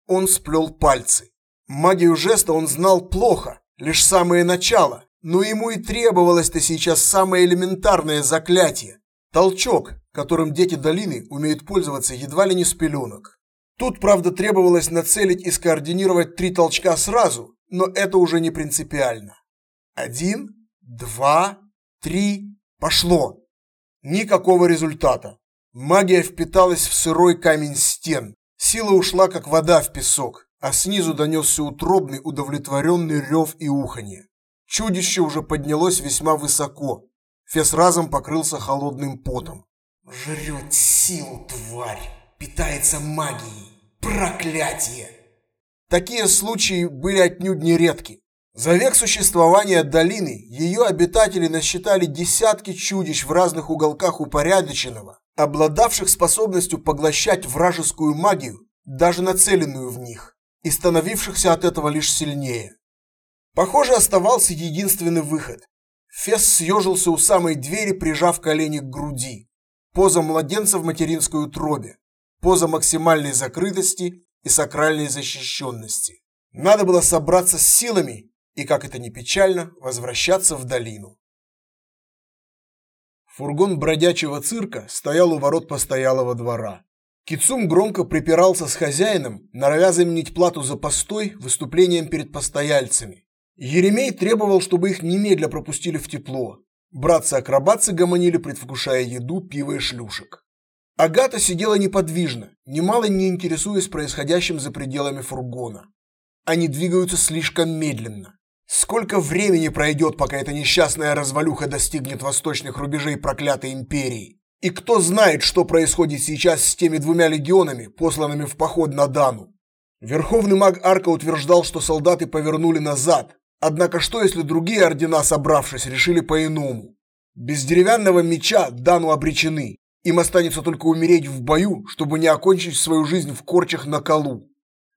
Он сплел пальцы. Магию жеста он знал плохо, лишь самое начало, но ему и требовалось-то сейчас самое элементарное заклятие. Толчок, которым дети долины умеют пользоваться едва ли не с пеленок. Тут, правда, требовалось нацелить и скоординировать три толчка сразу, но это уже не принципиально. Один, два, три, пошло. Никакого результата. Магия впиталась в сырой камень стен. Сила ушла, как вода в песок, а снизу донесся утробный, удовлетворенный рев и уханье. Чудище уже поднялось весьма высоко. Фес разом покрылся холодным потом. Жрет силу, тварь. Питается магией. Проклятие! Такие случаи были отнюдь не редки. За век существования долины ее обитатели насчитали десятки чудищ в разных уголках упорядоченного, обладавших способностью поглощать вражескую магию, даже нацеленную в них, и становившихся от этого лишь сильнее. Похоже, оставался единственный выход. Фес съежился у самой двери, прижав колени к груди. Поза младенца в материнской утробе. Поза максимальной закрытости и сакральной защищенности. Надо было собраться с силами и, как это ни печально, возвращаться в долину. Фургон бродячего цирка стоял у ворот постоялого двора. Кицум громко припирался с хозяином, норовя заменить плату за постой выступлением перед постояльцами. Еремей требовал, чтобы их немедля пропустили в тепло. Братцы-акробатцы гомонили, предвкушая еду, пиво и шлюшек. Агата сидела неподвижно, немало не интересуясь происходящим за пределами фургона. Они двигаются слишком медленно. Сколько времени пройдет, пока эта несчастная развалюха достигнет восточных рубежей проклятой империи? И кто знает, что происходит сейчас с теми двумя легионами, посланными в поход на Дану? Верховный маг Арка утверждал, что солдаты повернули назад, Однако что, если другие ордена, собравшись, решили по-иному? Без деревянного меча Дану обречены. Им останется только умереть в бою, чтобы не окончить свою жизнь в корчах на колу.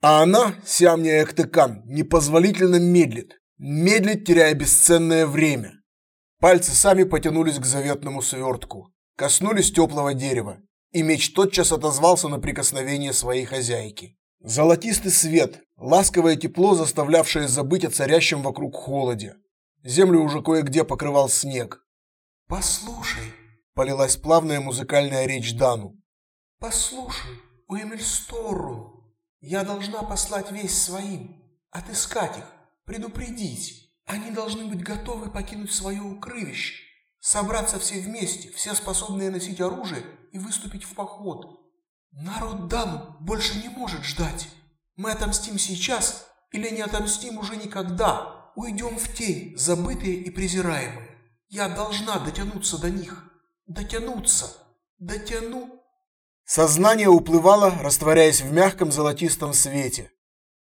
А она, Сиамния Эктекан, непозволительно медлит. Медлит, теряя бесценное время. Пальцы сами потянулись к заветному свертку. Коснулись теплого дерева. И меч тотчас отозвался на прикосновение своей хозяйки. Золотистый свет, ласковое тепло, заставлявшее забыть о царящем вокруг холоде. Землю уже кое-где покрывал снег. «Послушай», — полилась плавная музыкальная речь Дану. «Послушай, Уэмельстору, я должна послать весь своим, отыскать их, предупредить. Они должны быть готовы покинуть свое укрывище, собраться все вместе, все способные носить оружие и выступить в поход. Народ Дану больше не может ждать. Мы отомстим сейчас или не отомстим уже никогда. Уйдем в тень, забытые и презираемые. Я должна дотянуться до них. Дотянуться. Дотяну. Сознание уплывало, растворяясь в мягком золотистом свете.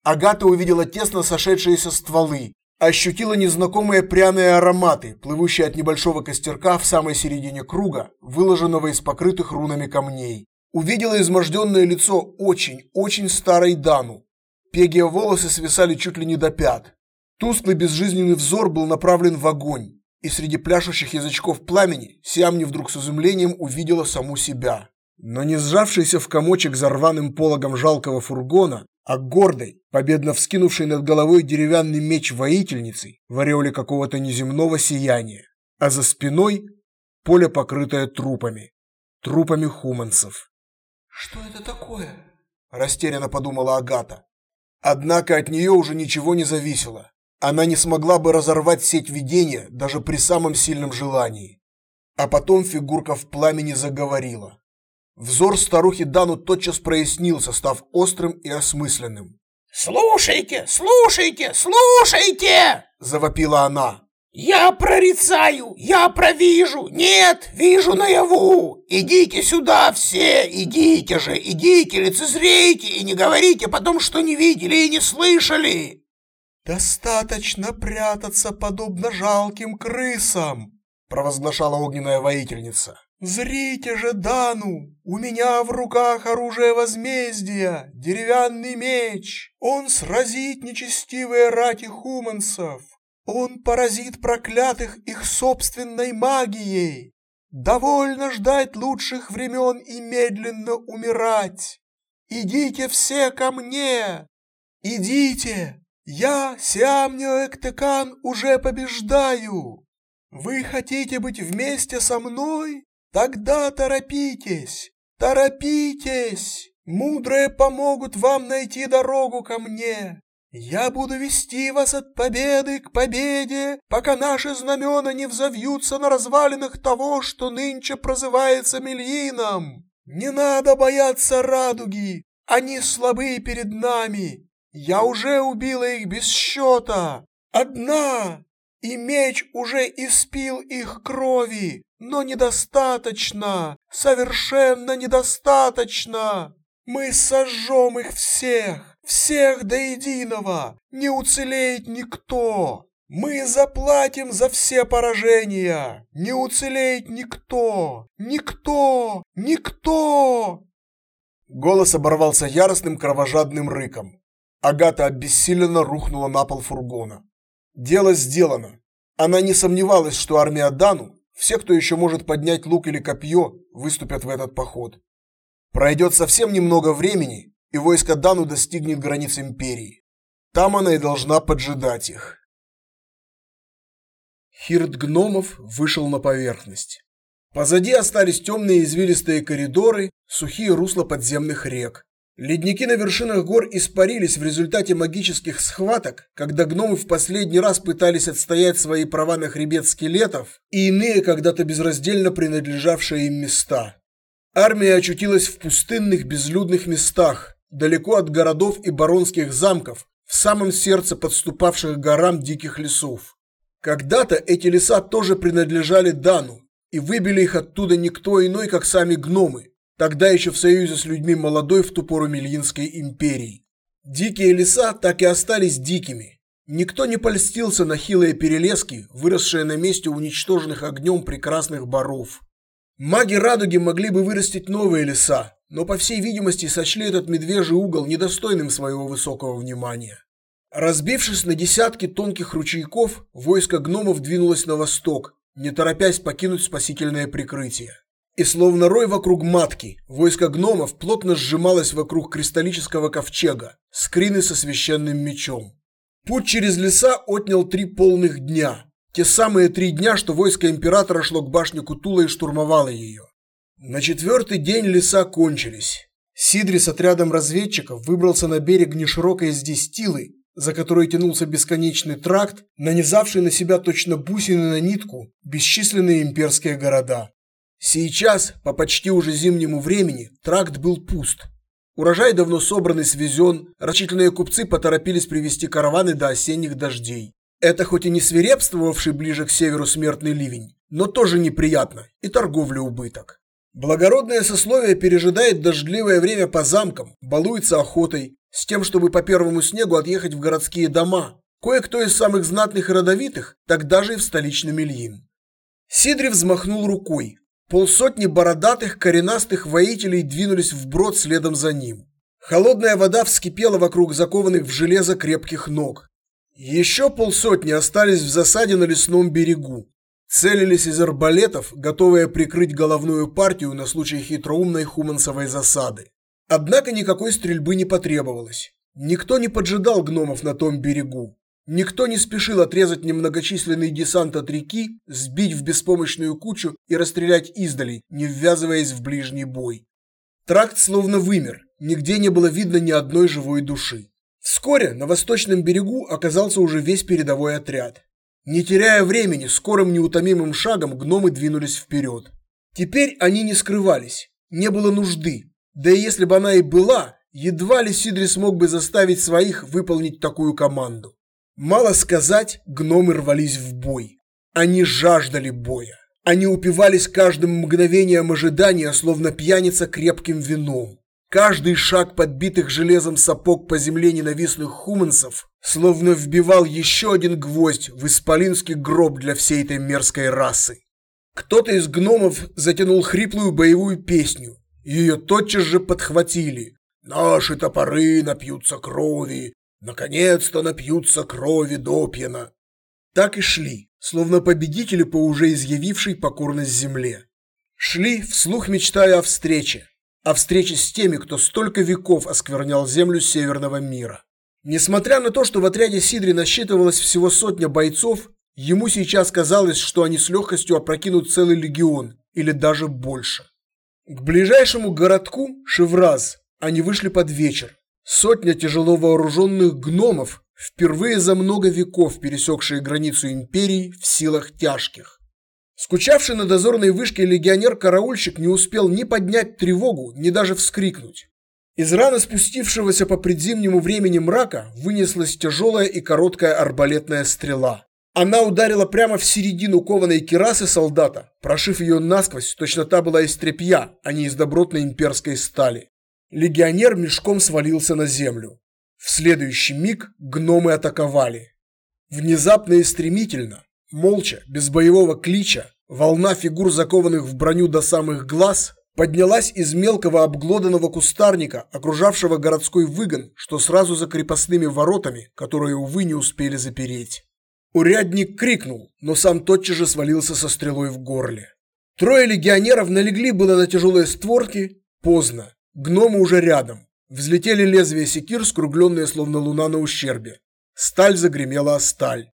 Агата увидела тесно сошедшиеся стволы, ощутила незнакомые пряные ароматы, плывущие от небольшого костерка в самой середине круга, выложенного из покрытых рунами камней. Увидела изможденное лицо очень, очень старой Дану. Пегие волосы свисали чуть ли не до пят. Тусклый безжизненный взор был направлен в огонь, и среди пляшущих язычков пламени Сиамни вдруг с изумлением увидела саму себя. Но не сжавшийся в комочек за рваным пологом жалкого фургона, а гордой, победно вскинувшей над головой деревянный меч воительницы в ореоле какого-то неземного сияния, а за спиной поле, покрытое трупами, трупами хуманцев. «Что это такое?» – растерянно подумала Агата. Однако от нее уже ничего не зависело. Она не смогла бы разорвать сеть видения даже при самом сильном желании. А потом фигурка в пламени заговорила. Взор старухи Дану тотчас прояснился, став острым и осмысленным. «Слушайте, слушайте, слушайте!» – завопила она. «Я прорицаю, я провижу, нет, вижу наяву! Идите сюда все, идите же, идите, лицезрейте и не говорите потом, что не видели и не слышали!» «Достаточно прятаться, подобно жалким крысам!» – провозглашала огненная воительница. «Зрите же Дану! У меня в руках оружие возмездия, деревянный меч! Он сразит нечестивые рати хуманцев! Он поразит проклятых их собственной магией! Довольно ждать лучших времен и медленно умирать! Идите все ко мне! Идите! Я, Сиамнио Эктекан, уже побеждаю! Вы хотите быть вместе со мной? Тогда торопитесь, торопитесь! Мудрые помогут вам найти дорогу ко мне. Я буду вести вас от победы к победе, пока наши знамена не взовьются на развалинах того, что нынче прозывается Мельином. Не надо бояться радуги, они слабы перед нами. Я уже убила их без счета. Одна, и меч уже испил их крови. Но недостаточно, совершенно недостаточно. Мы сожжем их всех, всех до единого, не уцелеет никто. Мы заплатим за все поражения, не уцелеет никто, никто, никто. Голос оборвался яростным кровожадным рыком. Агата обессиленно рухнула на пол фургона. Дело сделано. Она не сомневалась, что армия Дану все, кто еще может поднять лук или копье, выступят в этот поход. Пройдет совсем немного времени, и войско Дану достигнет границ империи. Там она и должна поджидать их. Хирт гномов вышел на поверхность. Позади остались темные извилистые коридоры, сухие русла подземных рек. Ледники на вершинах гор испарились в результате магических схваток, когда гномы в последний раз пытались отстоять свои права на хребет скелетов и иные когда-то безраздельно принадлежавшие им места. Армия очутилась в пустынных безлюдных местах, далеко от городов и баронских замков, в самом сердце подступавших горам диких лесов. Когда-то эти леса тоже принадлежали Дану, и выбили их оттуда никто иной, как сами гномы, тогда еще в союзе с людьми молодой в ту пору Мельинской империи. Дикие леса так и остались дикими. Никто не польстился на хилые перелески, выросшие на месте уничтоженных огнем прекрасных боров. Маги радуги могли бы вырастить новые леса, но по всей видимости сочли этот медвежий угол недостойным своего высокого внимания. Разбившись на десятки тонких ручейков, войско гномов двинулось на восток, не торопясь покинуть спасительное прикрытие. И словно рой вокруг матки, войско гномов плотно сжималось вокруг кристаллического ковчега, скрины со священным мечом. Путь через леса отнял три полных дня. Те самые три дня, что войско императора шло к башне Кутула и штурмовало ее. На четвертый день леса кончились. Сидри с отрядом разведчиков выбрался на берег неширокой здесь тилы, за которой тянулся бесконечный тракт, нанизавший на себя точно бусины на нитку бесчисленные имперские города. Сейчас, по почти уже зимнему времени, тракт был пуст. Урожай давно собран и свезен, рачительные купцы поторопились привести караваны до осенних дождей. Это хоть и не свирепствовавший ближе к северу смертный ливень, но тоже неприятно и торговля убыток. Благородное сословие пережидает дождливое время по замкам, балуется охотой, с тем, чтобы по первому снегу отъехать в городские дома. Кое-кто из самых знатных и родовитых, так даже и в столичный Мельин. Сидри взмахнул рукой. Полсотни бородатых, коренастых воителей двинулись вброд следом за ним. Холодная вода вскипела вокруг закованных в железо крепких ног. Еще полсотни остались в засаде на лесном берегу. Целились из арбалетов, готовые прикрыть головную партию на случай хитроумной хумансовой засады. Однако никакой стрельбы не потребовалось. Никто не поджидал гномов на том берегу. Никто не спешил отрезать немногочисленный десант от реки, сбить в беспомощную кучу и расстрелять издали, не ввязываясь в ближний бой. Тракт словно вымер, нигде не было видно ни одной живой души. Вскоре на восточном берегу оказался уже весь передовой отряд. Не теряя времени, скорым неутомимым шагом гномы двинулись вперед. Теперь они не скрывались, не было нужды. Да и если бы она и была, едва ли Сидри смог бы заставить своих выполнить такую команду. Мало сказать, гномы рвались в бой. Они жаждали боя. Они упивались каждым мгновением ожидания, словно пьяница крепким вином. Каждый шаг подбитых железом сапог по земле ненавистных хуманцев словно вбивал еще один гвоздь в исполинский гроб для всей этой мерзкой расы. Кто-то из гномов затянул хриплую боевую песню. Ее тотчас же подхватили. «Наши топоры напьются крови, Наконец-то напьются крови допьяна. Так и шли, словно победители по уже изъявившей покорность земле. Шли, вслух мечтая о встрече. О встрече с теми, кто столько веков осквернял землю северного мира. Несмотря на то, что в отряде Сидри насчитывалось всего сотня бойцов, ему сейчас казалось, что они с легкостью опрокинут целый легион, или даже больше. К ближайшему городку, Шевраз, они вышли под вечер. Сотня тяжело вооруженных гномов, впервые за много веков пересекшие границу империи в силах тяжких. Скучавший на дозорной вышке легионер-караульщик не успел ни поднять тревогу, ни даже вскрикнуть. Из раны спустившегося по предзимнему времени мрака вынеслась тяжелая и короткая арбалетная стрела. Она ударила прямо в середину кованой кирасы солдата, прошив ее насквозь, точно та была из тряпья, а не из добротной имперской стали. Легионер мешком свалился на землю. В следующий миг гномы атаковали. Внезапно и стремительно, молча, без боевого клича, волна фигур, закованных в броню до самых глаз, поднялась из мелкого обглоданного кустарника, окружавшего городской выгон, что сразу за крепостными воротами, которые, увы, не успели запереть. Урядник крикнул, но сам тотчас же свалился со стрелой в горле. Трое легионеров налегли было на тяжелые створки, поздно. Гномы уже рядом. Взлетели лезвия секир, скругленные словно луна на ущербе. Сталь загремела о сталь.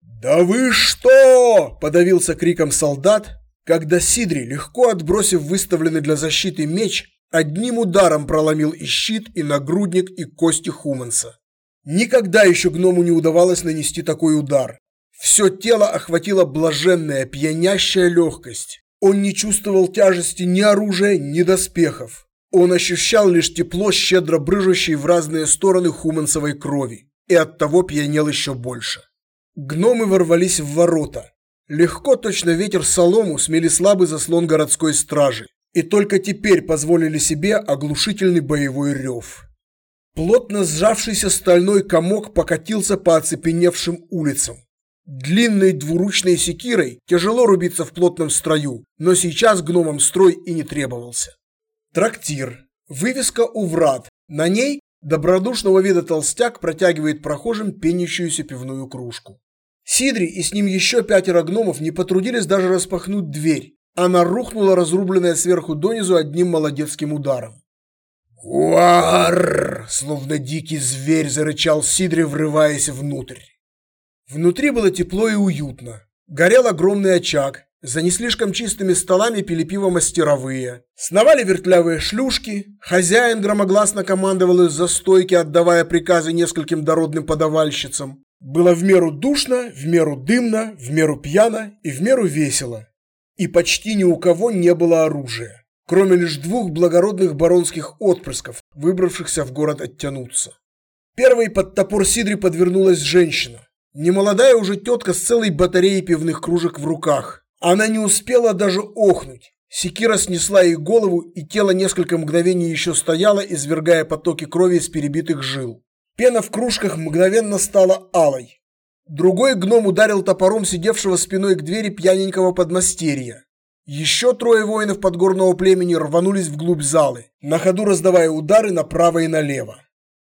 «Да вы что?» – подавился криком солдат, когда Сидри, легко отбросив выставленный для защиты меч, одним ударом проломил и щит, и нагрудник, и кости Хуманса. Никогда еще гному не удавалось нанести такой удар. Все тело охватила блаженная, пьянящая легкость. Он не чувствовал тяжести ни оружия, ни доспехов. Он ощущал лишь тепло, щедро брыжущей в разные стороны хуманцевой крови, и оттого пьянел еще больше. Гномы ворвались в ворота. Легко, точно ветер солому, смели слабый заслон городской стражи, и только теперь позволили себе оглушительный боевой рев. Плотно сжавшийся стальной комок покатился по оцепеневшим улицам. Длинной двуручной секирой тяжело рубиться в плотном строю, но сейчас гномам строй и не требовался. Трактир. Вывеска у врат. На ней добродушного вида толстяк протягивает прохожим пенящуюся пивную кружку. Сидри и с ним еще пятеро гномов не потрудились даже распахнуть дверь. Она рухнула, разрубленная сверху донизу одним молодецким ударом. «Уар!» – словно дикий зверь зарычал Сидри, врываясь внутрь. Внутри было тепло и уютно. Горел огромный очаг, за не слишком чистыми столами пили пиво мастеровые. Сновали вертлявые шлюшки. Хозяин громогласно командовал из-за стойки, отдавая приказы нескольким дородным подавальщицам. Было в меру душно, в меру дымно, в меру пьяно и в меру весело. И почти ни у кого не было оружия, кроме лишь двух благородных баронских отпрысков, выбравшихся в город оттянуться. Первой под топор Сидри подвернулась женщина. Немолодая уже тетка с целой батареей пивных кружек в руках. Она не успела даже охнуть. Секира снесла ей голову, и тело несколько мгновений еще стояло, извергая потоки крови из перебитых жил. Пена в кружках мгновенно стала алой. Другой гном ударил топором сидевшего спиной к двери пьяненького подмастерья. Еще трое воинов подгорного племени рванулись вглубь залы, на ходу раздавая удары направо и налево.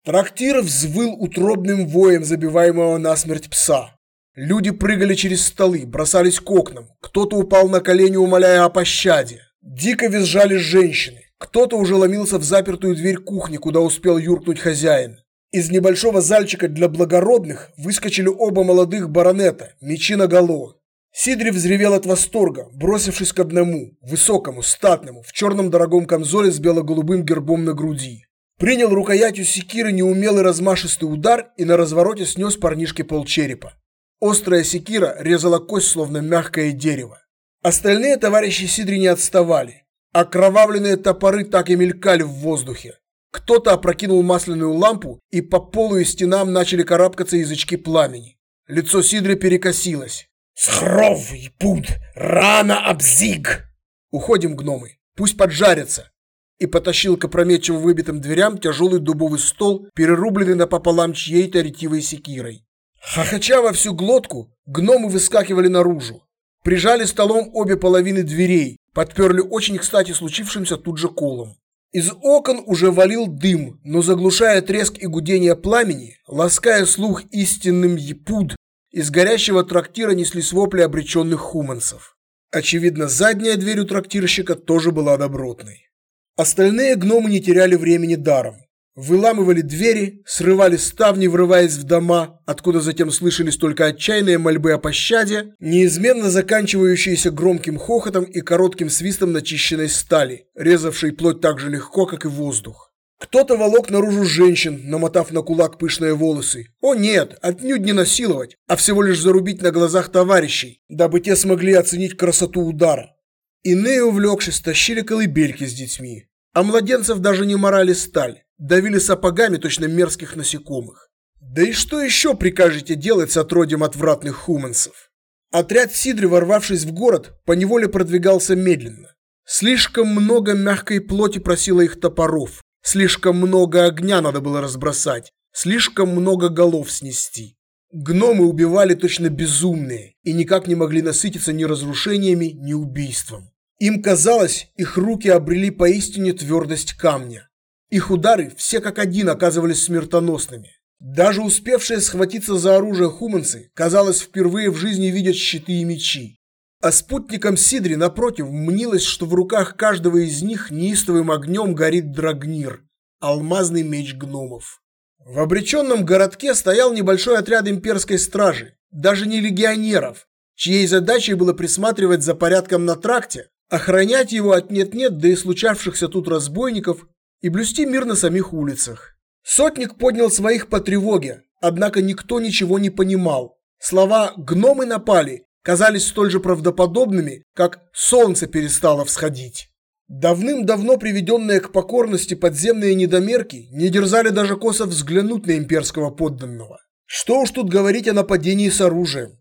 Трактир взвыл утробным воем забиваемого насмерть пса. Люди прыгали через столы, бросались к окнам. Кто-то упал на колени, умоляя о пощаде. Дико визжали женщины. Кто-то уже ломился в запертую дверь кухни, куда успел юркнуть хозяин. Из небольшого зальчика для благородных выскочили оба молодых баронета, мечи наголо. Сидри взревел от восторга, бросившись к одному, высокому, статному, в черном дорогом камзоле с бело-голубым гербом на груди. Принял рукоятью секиры неумелый размашистый удар и на развороте снес парнишке полчерепа. Острая секира резала кость, словно мягкое дерево. Остальные товарищи Сидри не отставали. Окровавленные топоры так и мелькали в воздухе. Кто-то опрокинул масляную лампу, и по полу и стенам начали карабкаться язычки пламени. Лицо Сидри перекосилось. «Схров, пуд, рано обзиг!» «Уходим, гномы, пусть поджарятся!» И потащил к опрометчиво выбитым дверям тяжелый дубовый стол, перерубленный напополам чьей-то ретивой секирой. Хохоча во всю глотку, гномы выскакивали наружу. Прижали столом обе половины дверей, подперли очень кстати случившимся тут же колом. Из окон уже валил дым, но заглушая треск и гудение пламени, лаская слух истинным епуд, из горящего трактира неслись вопли обреченных хуманцев. Очевидно, задняя дверь у трактирщика тоже была добротной. Остальные гномы не теряли времени даром выламывали двери, срывали ставни, врываясь в дома, откуда затем слышались только отчаянные мольбы о пощаде, неизменно заканчивающиеся громким хохотом и коротким свистом начищенной стали, резавшей плоть так же легко, как и воздух. Кто-то волок наружу женщин, намотав на кулак пышные волосы. О нет, отнюдь не насиловать, а всего лишь зарубить на глазах товарищей, дабы те смогли оценить красоту удара. Иные, увлекшись, тащили колыбельки с детьми, а младенцев даже не морали сталь давили сапогами точно мерзких насекомых. Да и что еще прикажете делать с отродьем отвратных хуманцев? Отряд Сидри, ворвавшись в город, поневоле продвигался медленно. Слишком много мягкой плоти просило их топоров, слишком много огня надо было разбросать, слишком много голов снести. Гномы убивали точно безумные и никак не могли насытиться ни разрушениями, ни убийством. Им казалось, их руки обрели поистине твердость камня. Их удары все как один оказывались смертоносными. Даже успевшие схватиться за оружие хуманцы, казалось, впервые в жизни видят щиты и мечи. А спутникам Сидри, напротив, мнилось, что в руках каждого из них неистовым огнем горит драгнир – алмазный меч гномов. В обреченном городке стоял небольшой отряд имперской стражи, даже не легионеров, чьей задачей было присматривать за порядком на тракте, охранять его от нет-нет, да и случавшихся тут разбойников и блюсти мир на самих улицах. Сотник поднял своих по тревоге, однако никто ничего не понимал. Слова «гномы напали» казались столь же правдоподобными, как «солнце перестало всходить». Давным-давно приведенные к покорности подземные недомерки не дерзали даже косо взглянуть на имперского подданного. Что уж тут говорить о нападении с оружием.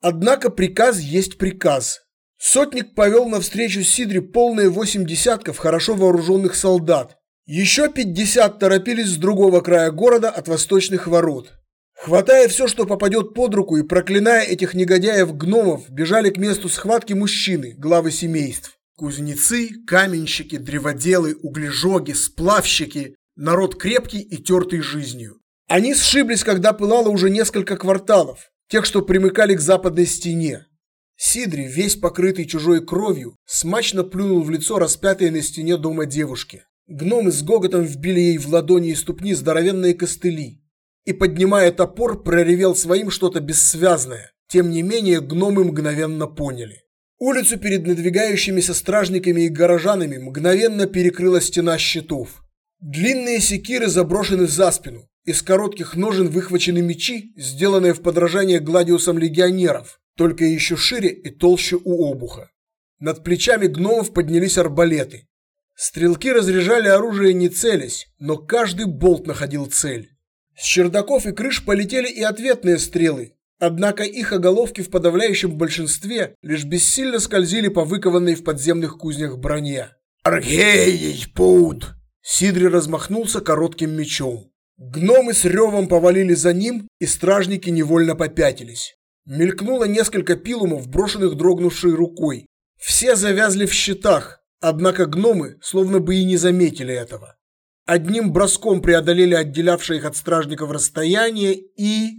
Однако приказ есть приказ. Сотник повел навстречу Сидре полные восемь десятков хорошо вооруженных солдат, еще 50 торопились с другого края города от восточных ворот. Хватая все, что попадет под руку и проклиная этих негодяев-гномов, бежали к месту схватки мужчины, главы семейств. Кузнецы, каменщики, древоделы, углежоги, сплавщики. Народ крепкий и тертый жизнью. Они сшиблись, когда пылало уже несколько кварталов, тех, что примыкали к западной стене. Сидри, весь покрытый чужой кровью, смачно плюнул в лицо распятой на стене дома девушки. Гномы с гоготом вбили ей в ладони и ступни здоровенные костыли. И, поднимая топор, проревел своим что-то бессвязное. Тем не менее, гномы мгновенно поняли. Улицу перед надвигающимися стражниками и горожанами мгновенно перекрыла стена щитов. Длинные секиры заброшены за спину. Из коротких ножен выхвачены мечи, сделанные в подражание гладиусам легионеров, только еще шире и толще у обуха. Над плечами гномов поднялись арбалеты. Стрелки разряжали оружие не целясь, но каждый болт находил цель. С чердаков и крыш полетели и ответные стрелы, Однако их оголовки в подавляющем большинстве лишь бессильно скользили по выкованной в подземных кузнях броне. «Аргей, пуд!» Сидри размахнулся коротким мечом. Гномы с ревом повалили за ним, и стражники невольно попятились. Мелькнуло несколько пилумов, брошенных дрогнувшей рукой. Все завязли в щитах, однако гномы словно бы и не заметили этого. Одним броском преодолели отделявшее их от стражников расстояние и...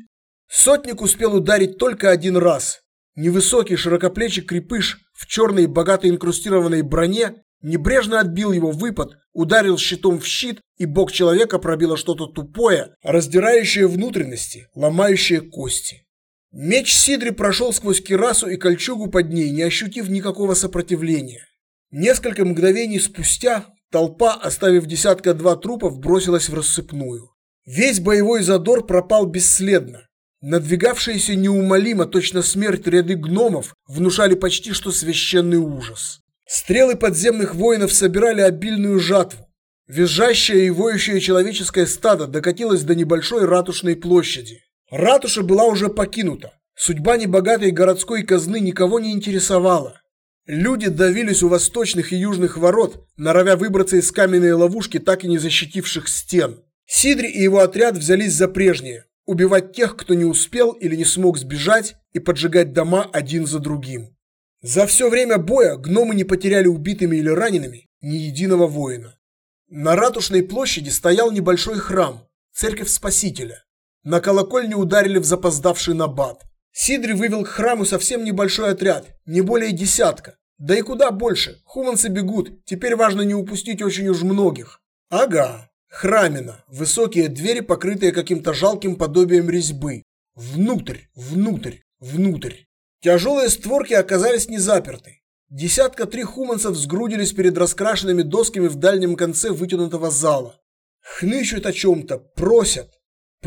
Сотник успел ударить только один раз. Невысокий широкоплечий крепыш в черной богато инкрустированной броне небрежно отбил его выпад, ударил щитом в щит, и бок человека пробило что-то тупое, раздирающее внутренности, ломающее кости. Меч Сидри прошел сквозь кирасу и кольчугу под ней, не ощутив никакого сопротивления. Несколько мгновений спустя толпа, оставив десятка-два трупов, бросилась в рассыпную. Весь боевой задор пропал бесследно. Надвигавшиеся неумолимо, точно смерть ряды гномов, внушали почти что священный ужас. Стрелы подземных воинов собирали обильную жатву. Визжащее и воющее человеческое стадо докатилось до небольшой ратушной площади. Ратуша была уже покинута. Судьба небогатой городской казны никого не интересовала. Люди давились у восточных и южных ворот, норовя выбраться из каменной ловушки, так и не защитивших стен. Сидри и его отряд взялись за прежнее убивать тех, кто не успел или не смог сбежать, и поджигать дома один за другим. За все время боя гномы не потеряли убитыми или ранеными ни единого воина. На ратушной площади стоял небольшой храм, церковь Спасителя. На колокольне ударили в запоздавший набат. Сидри вывел к храму совсем небольшой отряд, не более десятка. Да и куда больше, хуманцы бегут, теперь важно не упустить очень уж многих. Ага, Храмина, высокие двери, покрытые каким-то жалким подобием резьбы. Внутрь, внутрь, внутрь. Тяжелые створки оказались не заперты. Десятка три хуманцев сгрудились перед раскрашенными досками в дальнем конце вытянутого зала. Хнычут о чем-то, просят.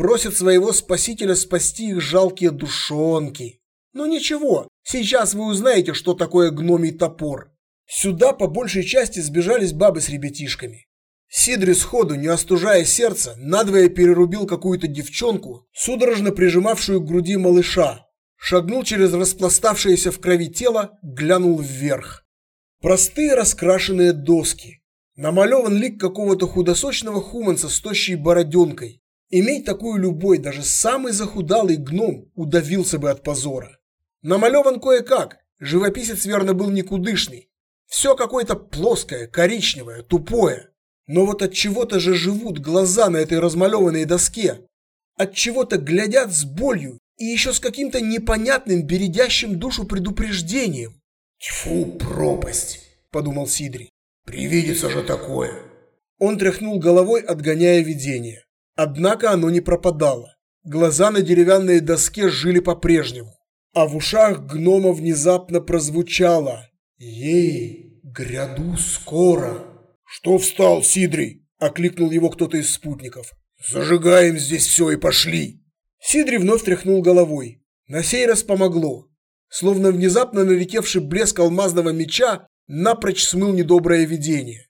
Просят своего спасителя спасти их жалкие душонки. Но ничего, сейчас вы узнаете, что такое гномий топор. Сюда по большей части сбежались бабы с ребятишками. Сидри сходу, не остужая сердце, надвое перерубил какую-то девчонку, судорожно прижимавшую к груди малыша. Шагнул через распластавшееся в крови тело, глянул вверх. Простые раскрашенные доски. Намалеван лик какого-то худосочного хуманца с тощей бороденкой. Имей такую любой, даже самый захудалый гном удавился бы от позора. Намалеван кое-как, живописец верно был никудышный. Все какое-то плоское, коричневое, тупое. Но вот от чего-то же живут глаза на этой размалеванной доске. От чего-то глядят с болью и еще с каким-то непонятным, бередящим душу предупреждением. «Тьфу, пропасть!» – подумал Сидри. «Привидится же такое!» Он тряхнул головой, отгоняя видение. Однако оно не пропадало. Глаза на деревянной доске жили по-прежнему. А в ушах гнома внезапно прозвучало «Ей, гряду скоро!» «Что встал, Сидрий?» – окликнул его кто-то из спутников. «Зажигаем здесь все и пошли!» Сидри вновь тряхнул головой. На сей раз помогло. Словно внезапно налетевший блеск алмазного меча напрочь смыл недоброе видение.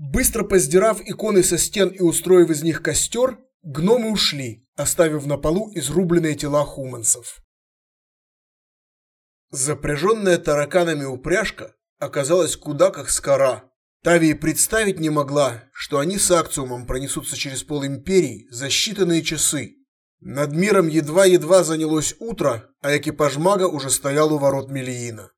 Быстро поздирав иконы со стен и устроив из них костер, гномы ушли, оставив на полу изрубленные тела хуманцев. Запряженная тараканами упряжка оказалась куда как скора. Тави представить не могла, что они с Акциумом пронесутся через пол Империи за считанные часы. Над миром едва-едва занялось утро, а экипаж мага уже стоял у ворот Мелиина.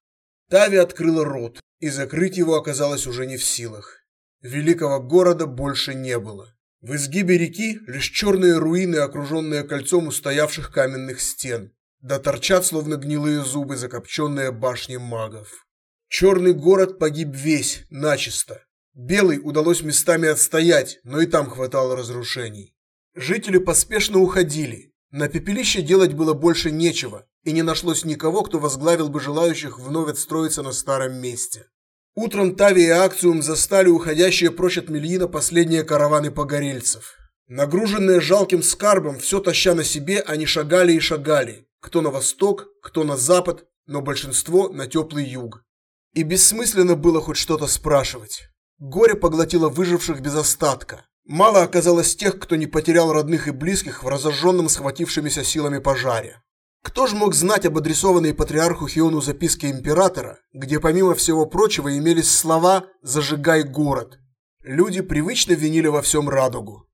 Тави открыла рот, и закрыть его оказалось уже не в силах. Великого города больше не было. В изгибе реки лишь черные руины, окруженные кольцом устоявших каменных стен, да торчат, словно гнилые зубы, закопченные башни магов. Черный город погиб весь, начисто. Белый удалось местами отстоять, но и там хватало разрушений. Жители поспешно уходили. На пепелище делать было больше нечего, и не нашлось никого, кто возглавил бы желающих вновь отстроиться на старом месте. Утром Тави и Акциум застали уходящие прочь от Мельина последние караваны погорельцев. Нагруженные жалким скарбом, все таща на себе, они шагали и шагали. Кто на восток, кто на запад, но большинство на теплый юг. И бессмысленно было хоть что-то спрашивать. Горе поглотило выживших без остатка. Мало оказалось тех, кто не потерял родных и близких в разожженном схватившимися силами пожаре. Кто же мог знать об адресованной патриарху Хиону записке императора, где помимо всего прочего имелись слова «зажигай город». Люди привычно винили во всем радугу.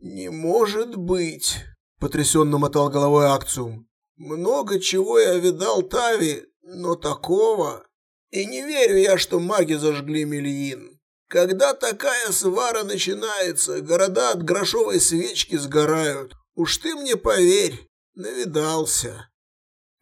«Не может быть», – потрясенно мотал головой Акциум. «Много чего я видал Тави, но такого...» И не верю я, что маги зажгли Мельин. Когда такая свара начинается, города от грошовой свечки сгорают. Уж ты мне поверь, навидался.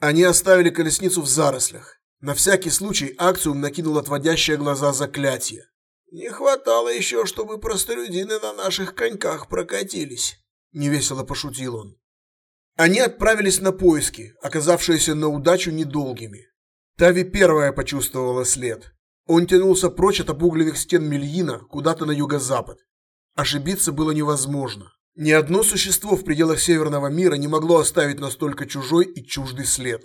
Они оставили колесницу в зарослях. На всякий случай Акциум накинул отводящие глаза заклятие. Не хватало еще, чтобы простолюдины на наших коньках прокатились. Невесело пошутил он. Они отправились на поиски, оказавшиеся на удачу недолгими. Тави первая почувствовала след. Он тянулся прочь от обугленных стен Мельина, куда-то на юго-запад. Ошибиться было невозможно. Ни одно существо в пределах Северного мира не могло оставить настолько чужой и чуждый след.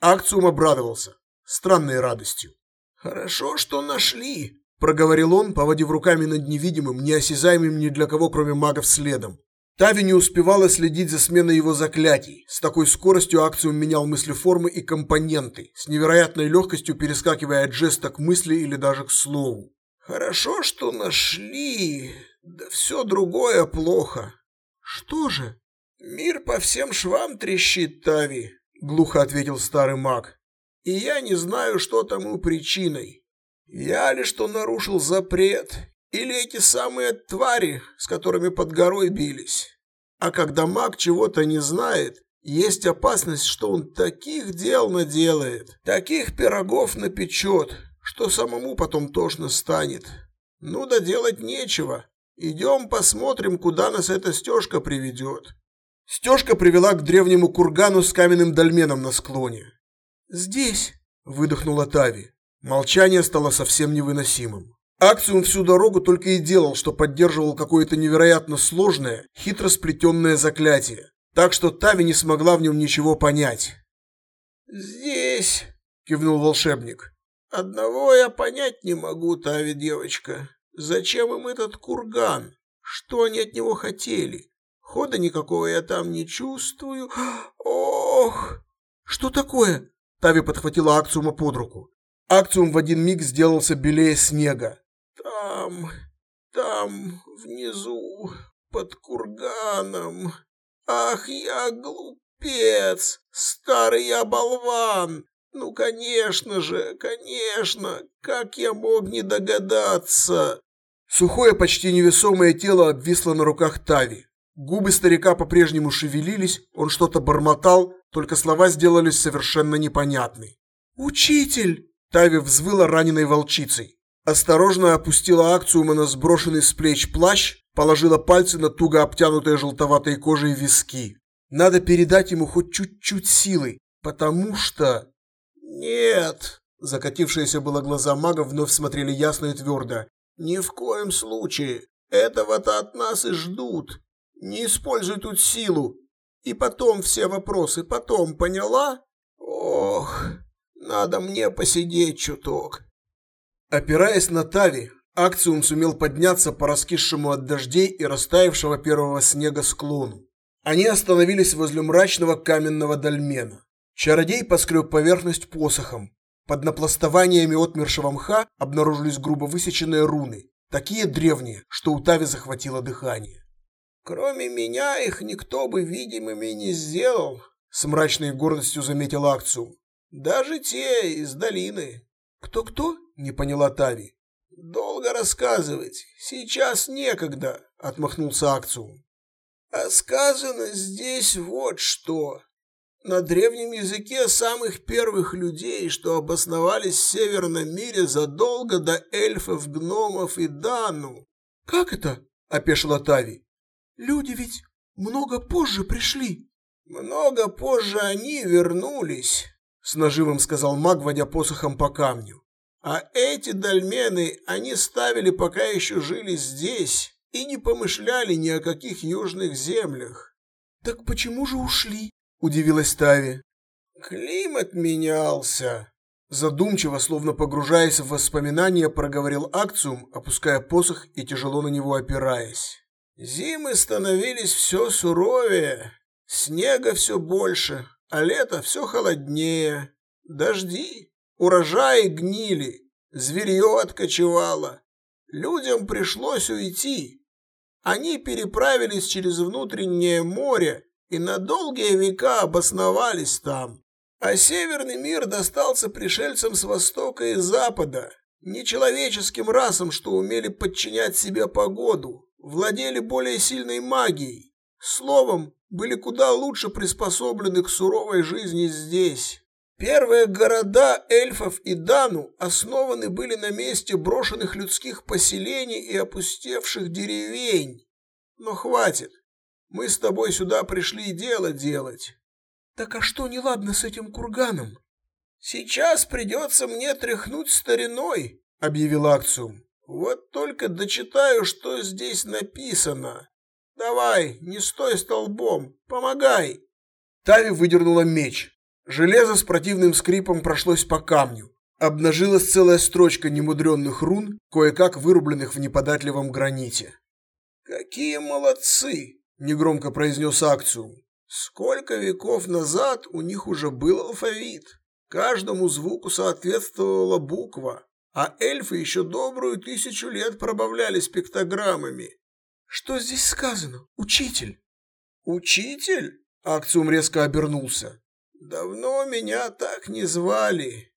Акциум обрадовался. Странной радостью. «Хорошо, что нашли», – проговорил он, поводив руками над невидимым, неосязаемым ни для кого, кроме магов, следом. Тави не успевала следить за сменой его заклятий. С такой скоростью Акциум менял мыслеформы и компоненты, с невероятной легкостью перескакивая от жеста к мысли или даже к слову. «Хорошо, что нашли. Да все другое плохо. Что же? Мир по всем швам трещит, Тави, глухо ответил старый маг. И я не знаю, что тому причиной. Я ли что нарушил запрет, или эти самые твари, с которыми под горой бились. А когда маг чего-то не знает, есть опасность, что он таких дел наделает, таких пирогов напечет, что самому потом тошно станет. Ну да делать нечего. Идем посмотрим, куда нас эта стежка приведет. Стежка привела к древнему кургану с каменным дольменом на склоне. «Здесь», — выдохнула Тави. Молчание стало совсем невыносимым. Акциум всю дорогу только и делал, что поддерживал какое-то невероятно сложное, хитро сплетенное заклятие, так что Тави не смогла в нем ничего понять. «Здесь», — кивнул волшебник. «Одного я понять не могу, Тави, девочка. Зачем им этот курган? Что они от него хотели? Хода никакого я там не чувствую. Ох! Что такое? Тави подхватила Акциума под руку. Акциум в один миг сделался белее снега. Там, там, внизу, под курганом. Ах, я глупец, старый я болван. Ну, конечно же, конечно, как я мог не догадаться? Сухое, почти невесомое тело обвисло на руках Тави. Губы старика по-прежнему шевелились, он что-то бормотал, только слова сделались совершенно непонятны. «Учитель!» Тави взвыла раненой волчицей. Осторожно опустила Акциума на сброшенный с плеч плащ, положила пальцы на туго обтянутые желтоватой кожей виски. Надо передать ему хоть чуть-чуть силы, потому что... «Нет!» Закатившиеся было глаза мага вновь смотрели ясно и твердо. Ни в коем случае. Этого-то от нас и ждут. Не используй тут силу. И потом все вопросы, потом, поняла? Ох, надо мне посидеть чуток. Опираясь на Тави, Акциум сумел подняться по раскисшему от дождей и растаявшего первого снега склону. Они остановились возле мрачного каменного дольмена. Чародей поскреб поверхность посохом, под напластованиями отмершего мха обнаружились грубо высеченные руны, такие древние, что у Тави захватило дыхание. «Кроме меня их никто бы видимыми не сделал», — с мрачной гордостью заметил Акциум. «Даже те из долины». «Кто-кто?» — не поняла Тави. «Долго рассказывать. Сейчас некогда», — отмахнулся Акциум. «А сказано здесь вот что на древнем языке самых первых людей, что обосновались в Северном мире задолго до эльфов, гномов и Дану. «Как это?» – опешила Тави. «Люди ведь много позже пришли». «Много позже они вернулись», – с нажимом сказал маг, водя посохом по камню. «А эти дольмены они ставили, пока еще жили здесь, и не помышляли ни о каких южных землях». «Так почему же ушли?» – удивилась Тави. «Климат менялся», – задумчиво, словно погружаясь в воспоминания, проговорил Акциум, опуская посох и тяжело на него опираясь. «Зимы становились все суровее, снега все больше, а лето все холоднее. Дожди, урожаи гнили, зверье откочевало. Людям пришлось уйти. Они переправились через внутреннее море и на долгие века обосновались там. А северный мир достался пришельцам с востока и запада, нечеловеческим расам, что умели подчинять себе погоду, владели более сильной магией. Словом, были куда лучше приспособлены к суровой жизни здесь. Первые города эльфов и Дану основаны были на месте брошенных людских поселений и опустевших деревень. Но хватит. Мы с тобой сюда пришли дело делать. Так а что неладно с этим курганом? Сейчас придется мне тряхнуть стариной, объявил Акциум. Вот только дочитаю, что здесь написано. Давай, не стой столбом, помогай. Тави выдернула меч. Железо с противным скрипом прошлось по камню. Обнажилась целая строчка немудренных рун, кое-как вырубленных в неподатливом граните. «Какие молодцы!» – негромко произнес Акциум. «Сколько веков назад у них уже был алфавит. Каждому звуку соответствовала буква, а эльфы еще добрую тысячу лет пробавлялись пиктограммами. Что здесь сказано, учитель? Учитель? Акциум резко обернулся. Давно меня так не звали.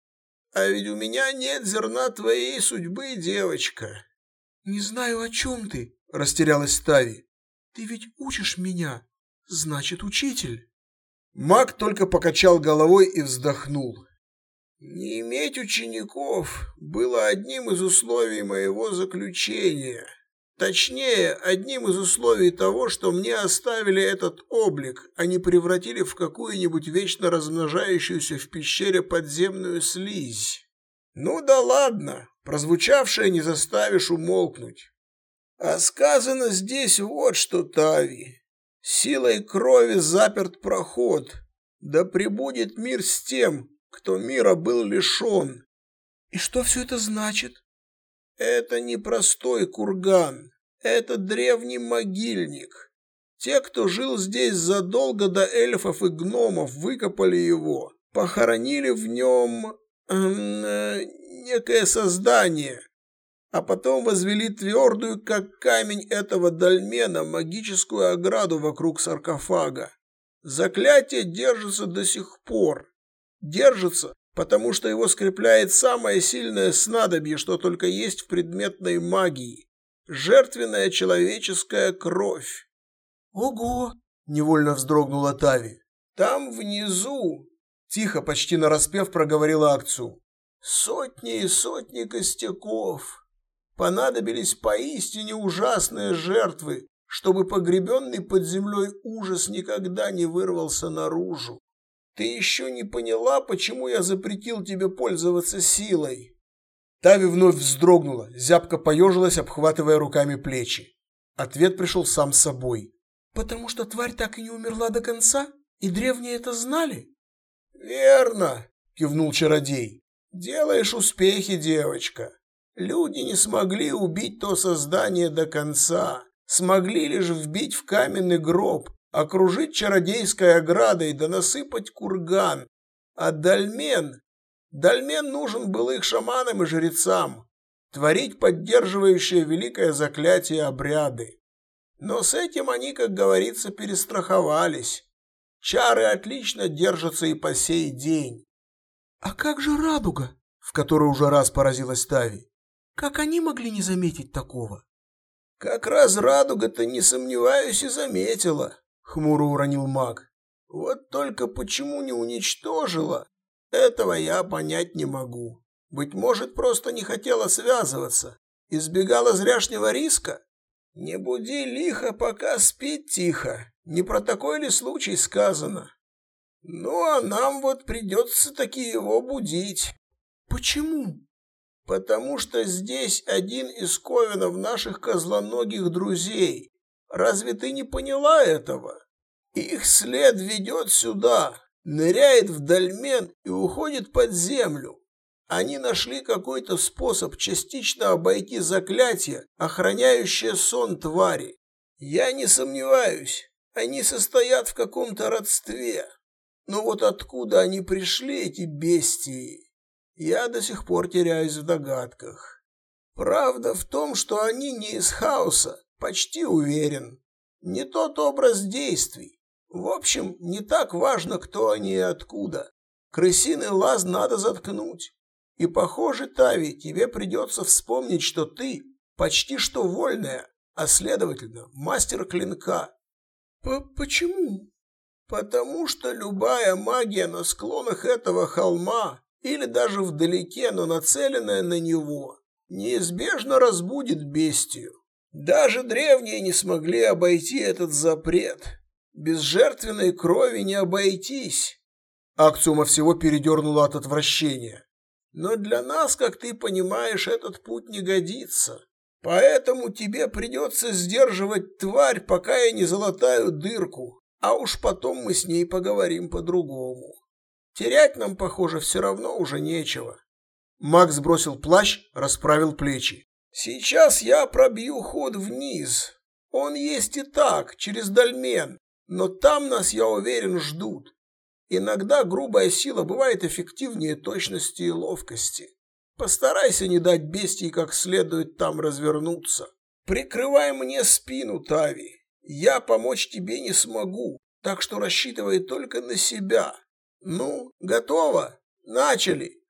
А ведь у меня нет зерна твоей судьбы, девочка. Не знаю, о чем ты, растерялась Тави. Ты ведь учишь меня, значит, учитель. Маг только покачал головой и вздохнул. Не иметь учеников было одним из условий моего заключения. Точнее, одним из условий того, что мне оставили этот облик, а не превратили в какую-нибудь вечно размножающуюся в пещере подземную слизь. Ну да ладно, прозвучавшее не заставишь умолкнуть. А сказано здесь вот что, Тави. Силой крови заперт проход. Да пребудет мир с тем, кто мира был лишен. И что все это значит? Это не простой курган, это древний могильник. Те, кто жил здесь задолго до эльфов и гномов, выкопали его, похоронили в нем э, некое создание, а потом возвели твердую, как камень этого дольмена, магическую ограду вокруг саркофага. Заклятие держится до сих пор. Держится, потому что его скрепляет самое сильное снадобье, что только есть в предметной магии – жертвенная человеческая кровь. «Ого!» – невольно вздрогнула Тави. «Там внизу!» – тихо, почти нараспев проговорила Акцу. «Сотни и сотни костяков. Понадобились поистине ужасные жертвы, чтобы погребенный под землей ужас никогда не вырвался наружу. Ты еще не поняла, почему я запретил тебе пользоваться силой?» Тави вновь вздрогнула, зябко поежилась, обхватывая руками плечи. Ответ пришел сам собой. «Потому что тварь так и не умерла до конца? И древние это знали?» «Верно», — кивнул чародей. «Делаешь успехи, девочка. Люди не смогли убить то создание до конца, смогли лишь вбить в каменный гроб, окружить чародейской оградой да насыпать курган. А дольмен... Дольмен нужен был их шаманам и жрецам, творить поддерживающие великое заклятие обряды. Но с этим они, как говорится, перестраховались. Чары отлично держатся и по сей день. А как же радуга? В который уже раз поразилась Тави. Как они могли не заметить такого? Как раз радуга-то, не сомневаюсь, и заметила хмуро уронил маг. Вот только почему не уничтожила, этого я понять не могу. Быть может, просто не хотела связываться, избегала зряшнего риска? Не буди лихо, пока спит тихо. Не про такой ли случай сказано? Ну, а нам вот придется таки его будить. Почему? Потому что здесь один из ковенов наших козлоногих друзей, Разве ты не поняла этого? Их след ведет сюда, ныряет в дольмен и уходит под землю. Они нашли какой-то способ частично обойти заклятие, охраняющее сон твари. Я не сомневаюсь, они состоят в каком-то родстве. Но вот откуда они пришли, эти бестии, я до сих пор теряюсь в догадках. Правда в том, что они не из хаоса, почти уверен. Не тот образ действий. В общем, не так важно, кто они и откуда. Крысиный лаз надо заткнуть. И, похоже, Тави, тебе придется вспомнить, что ты почти что вольная, а, следовательно, мастер клинка. П Почему? Потому что любая магия на склонах этого холма или даже вдалеке, но нацеленная на него, неизбежно разбудит бестию. Даже древние не смогли обойти этот запрет. Без жертвенной крови не обойтись. Акциума всего передернула от отвращения. Но для нас, как ты понимаешь, этот путь не годится. Поэтому тебе придется сдерживать тварь, пока я не залатаю дырку, а уж потом мы с ней поговорим по-другому. Терять нам, похоже, все равно уже нечего. Макс бросил плащ, расправил плечи. Сейчас я пробью ход вниз. Он есть и так, через дольмен, но там нас, я уверен, ждут. Иногда грубая сила бывает эффективнее точности и ловкости. Постарайся не дать бестии как следует там развернуться. Прикрывай мне спину, Тави. Я помочь тебе не смогу, так что рассчитывай только на себя. Ну, готово? Начали.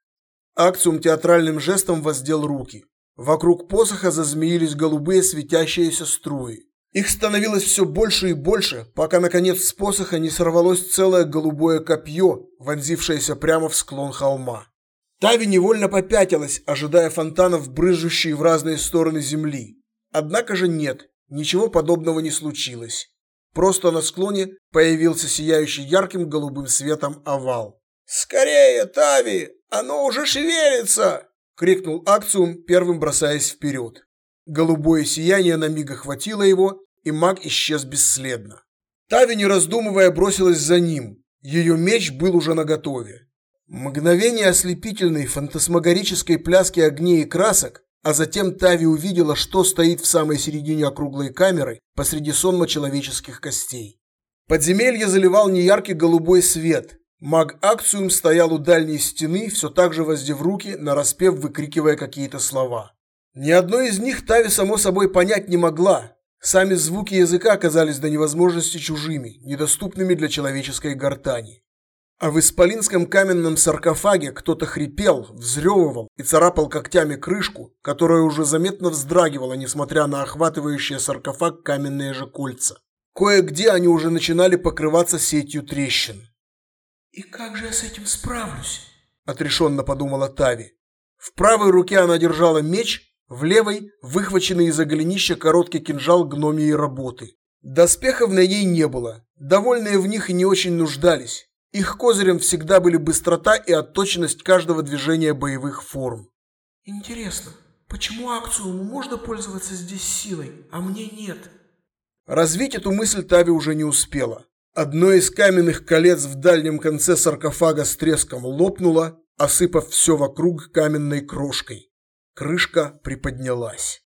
Акциум театральным жестом воздел руки. Вокруг посоха зазмеились голубые светящиеся струи. Их становилось все больше и больше, пока наконец с посоха не сорвалось целое голубое копье, вонзившееся прямо в склон холма. Тави невольно попятилась, ожидая фонтанов, брызжущие в разные стороны земли. Однако же нет, ничего подобного не случилось. Просто на склоне появился сияющий ярким голубым светом овал. «Скорее, Тави! Оно уже шевелится!» — крикнул Акциум, первым бросаясь вперед. Голубое сияние на миг охватило его, и маг исчез бесследно. Тави, не раздумывая, бросилась за ним. Ее меч был уже наготове. Мгновение ослепительной фантасмагорической пляски огней и красок, а затем Тави увидела, что стоит в самой середине округлой камеры посреди сонма человеческих костей. Подземелье заливал неяркий голубой свет. Маг Акциум стоял у дальней стены, все так же воздев руки, нараспев выкрикивая какие-то слова. Ни одной из них Тави само собой понять не могла. Сами звуки языка оказались до невозможности чужими, недоступными для человеческой гортани. А в исполинском каменном саркофаге кто-то хрипел, взрёвывал и царапал когтями крышку, которая уже заметно вздрагивала, несмотря на охватывающие саркофаг каменные же кольца. Кое-где они уже начинали покрываться сетью трещин. «И как же я с этим справлюсь?» – отрешенно подумала Тави. В правой руке она держала меч, в левой – выхваченный из-за голенища короткий кинжал гномией работы. Доспехов на ней не было, довольные в них и не очень нуждались. Их козырем всегда были быстрота и отточенность каждого движения боевых форм. Интересно, почему акцию можно пользоваться здесь силой, а мне нет? Развить эту мысль Тави уже не успела. Одно из каменных колец в дальнем конце саркофага с треском лопнуло, осыпав все вокруг каменной крошкой. Крышка приподнялась.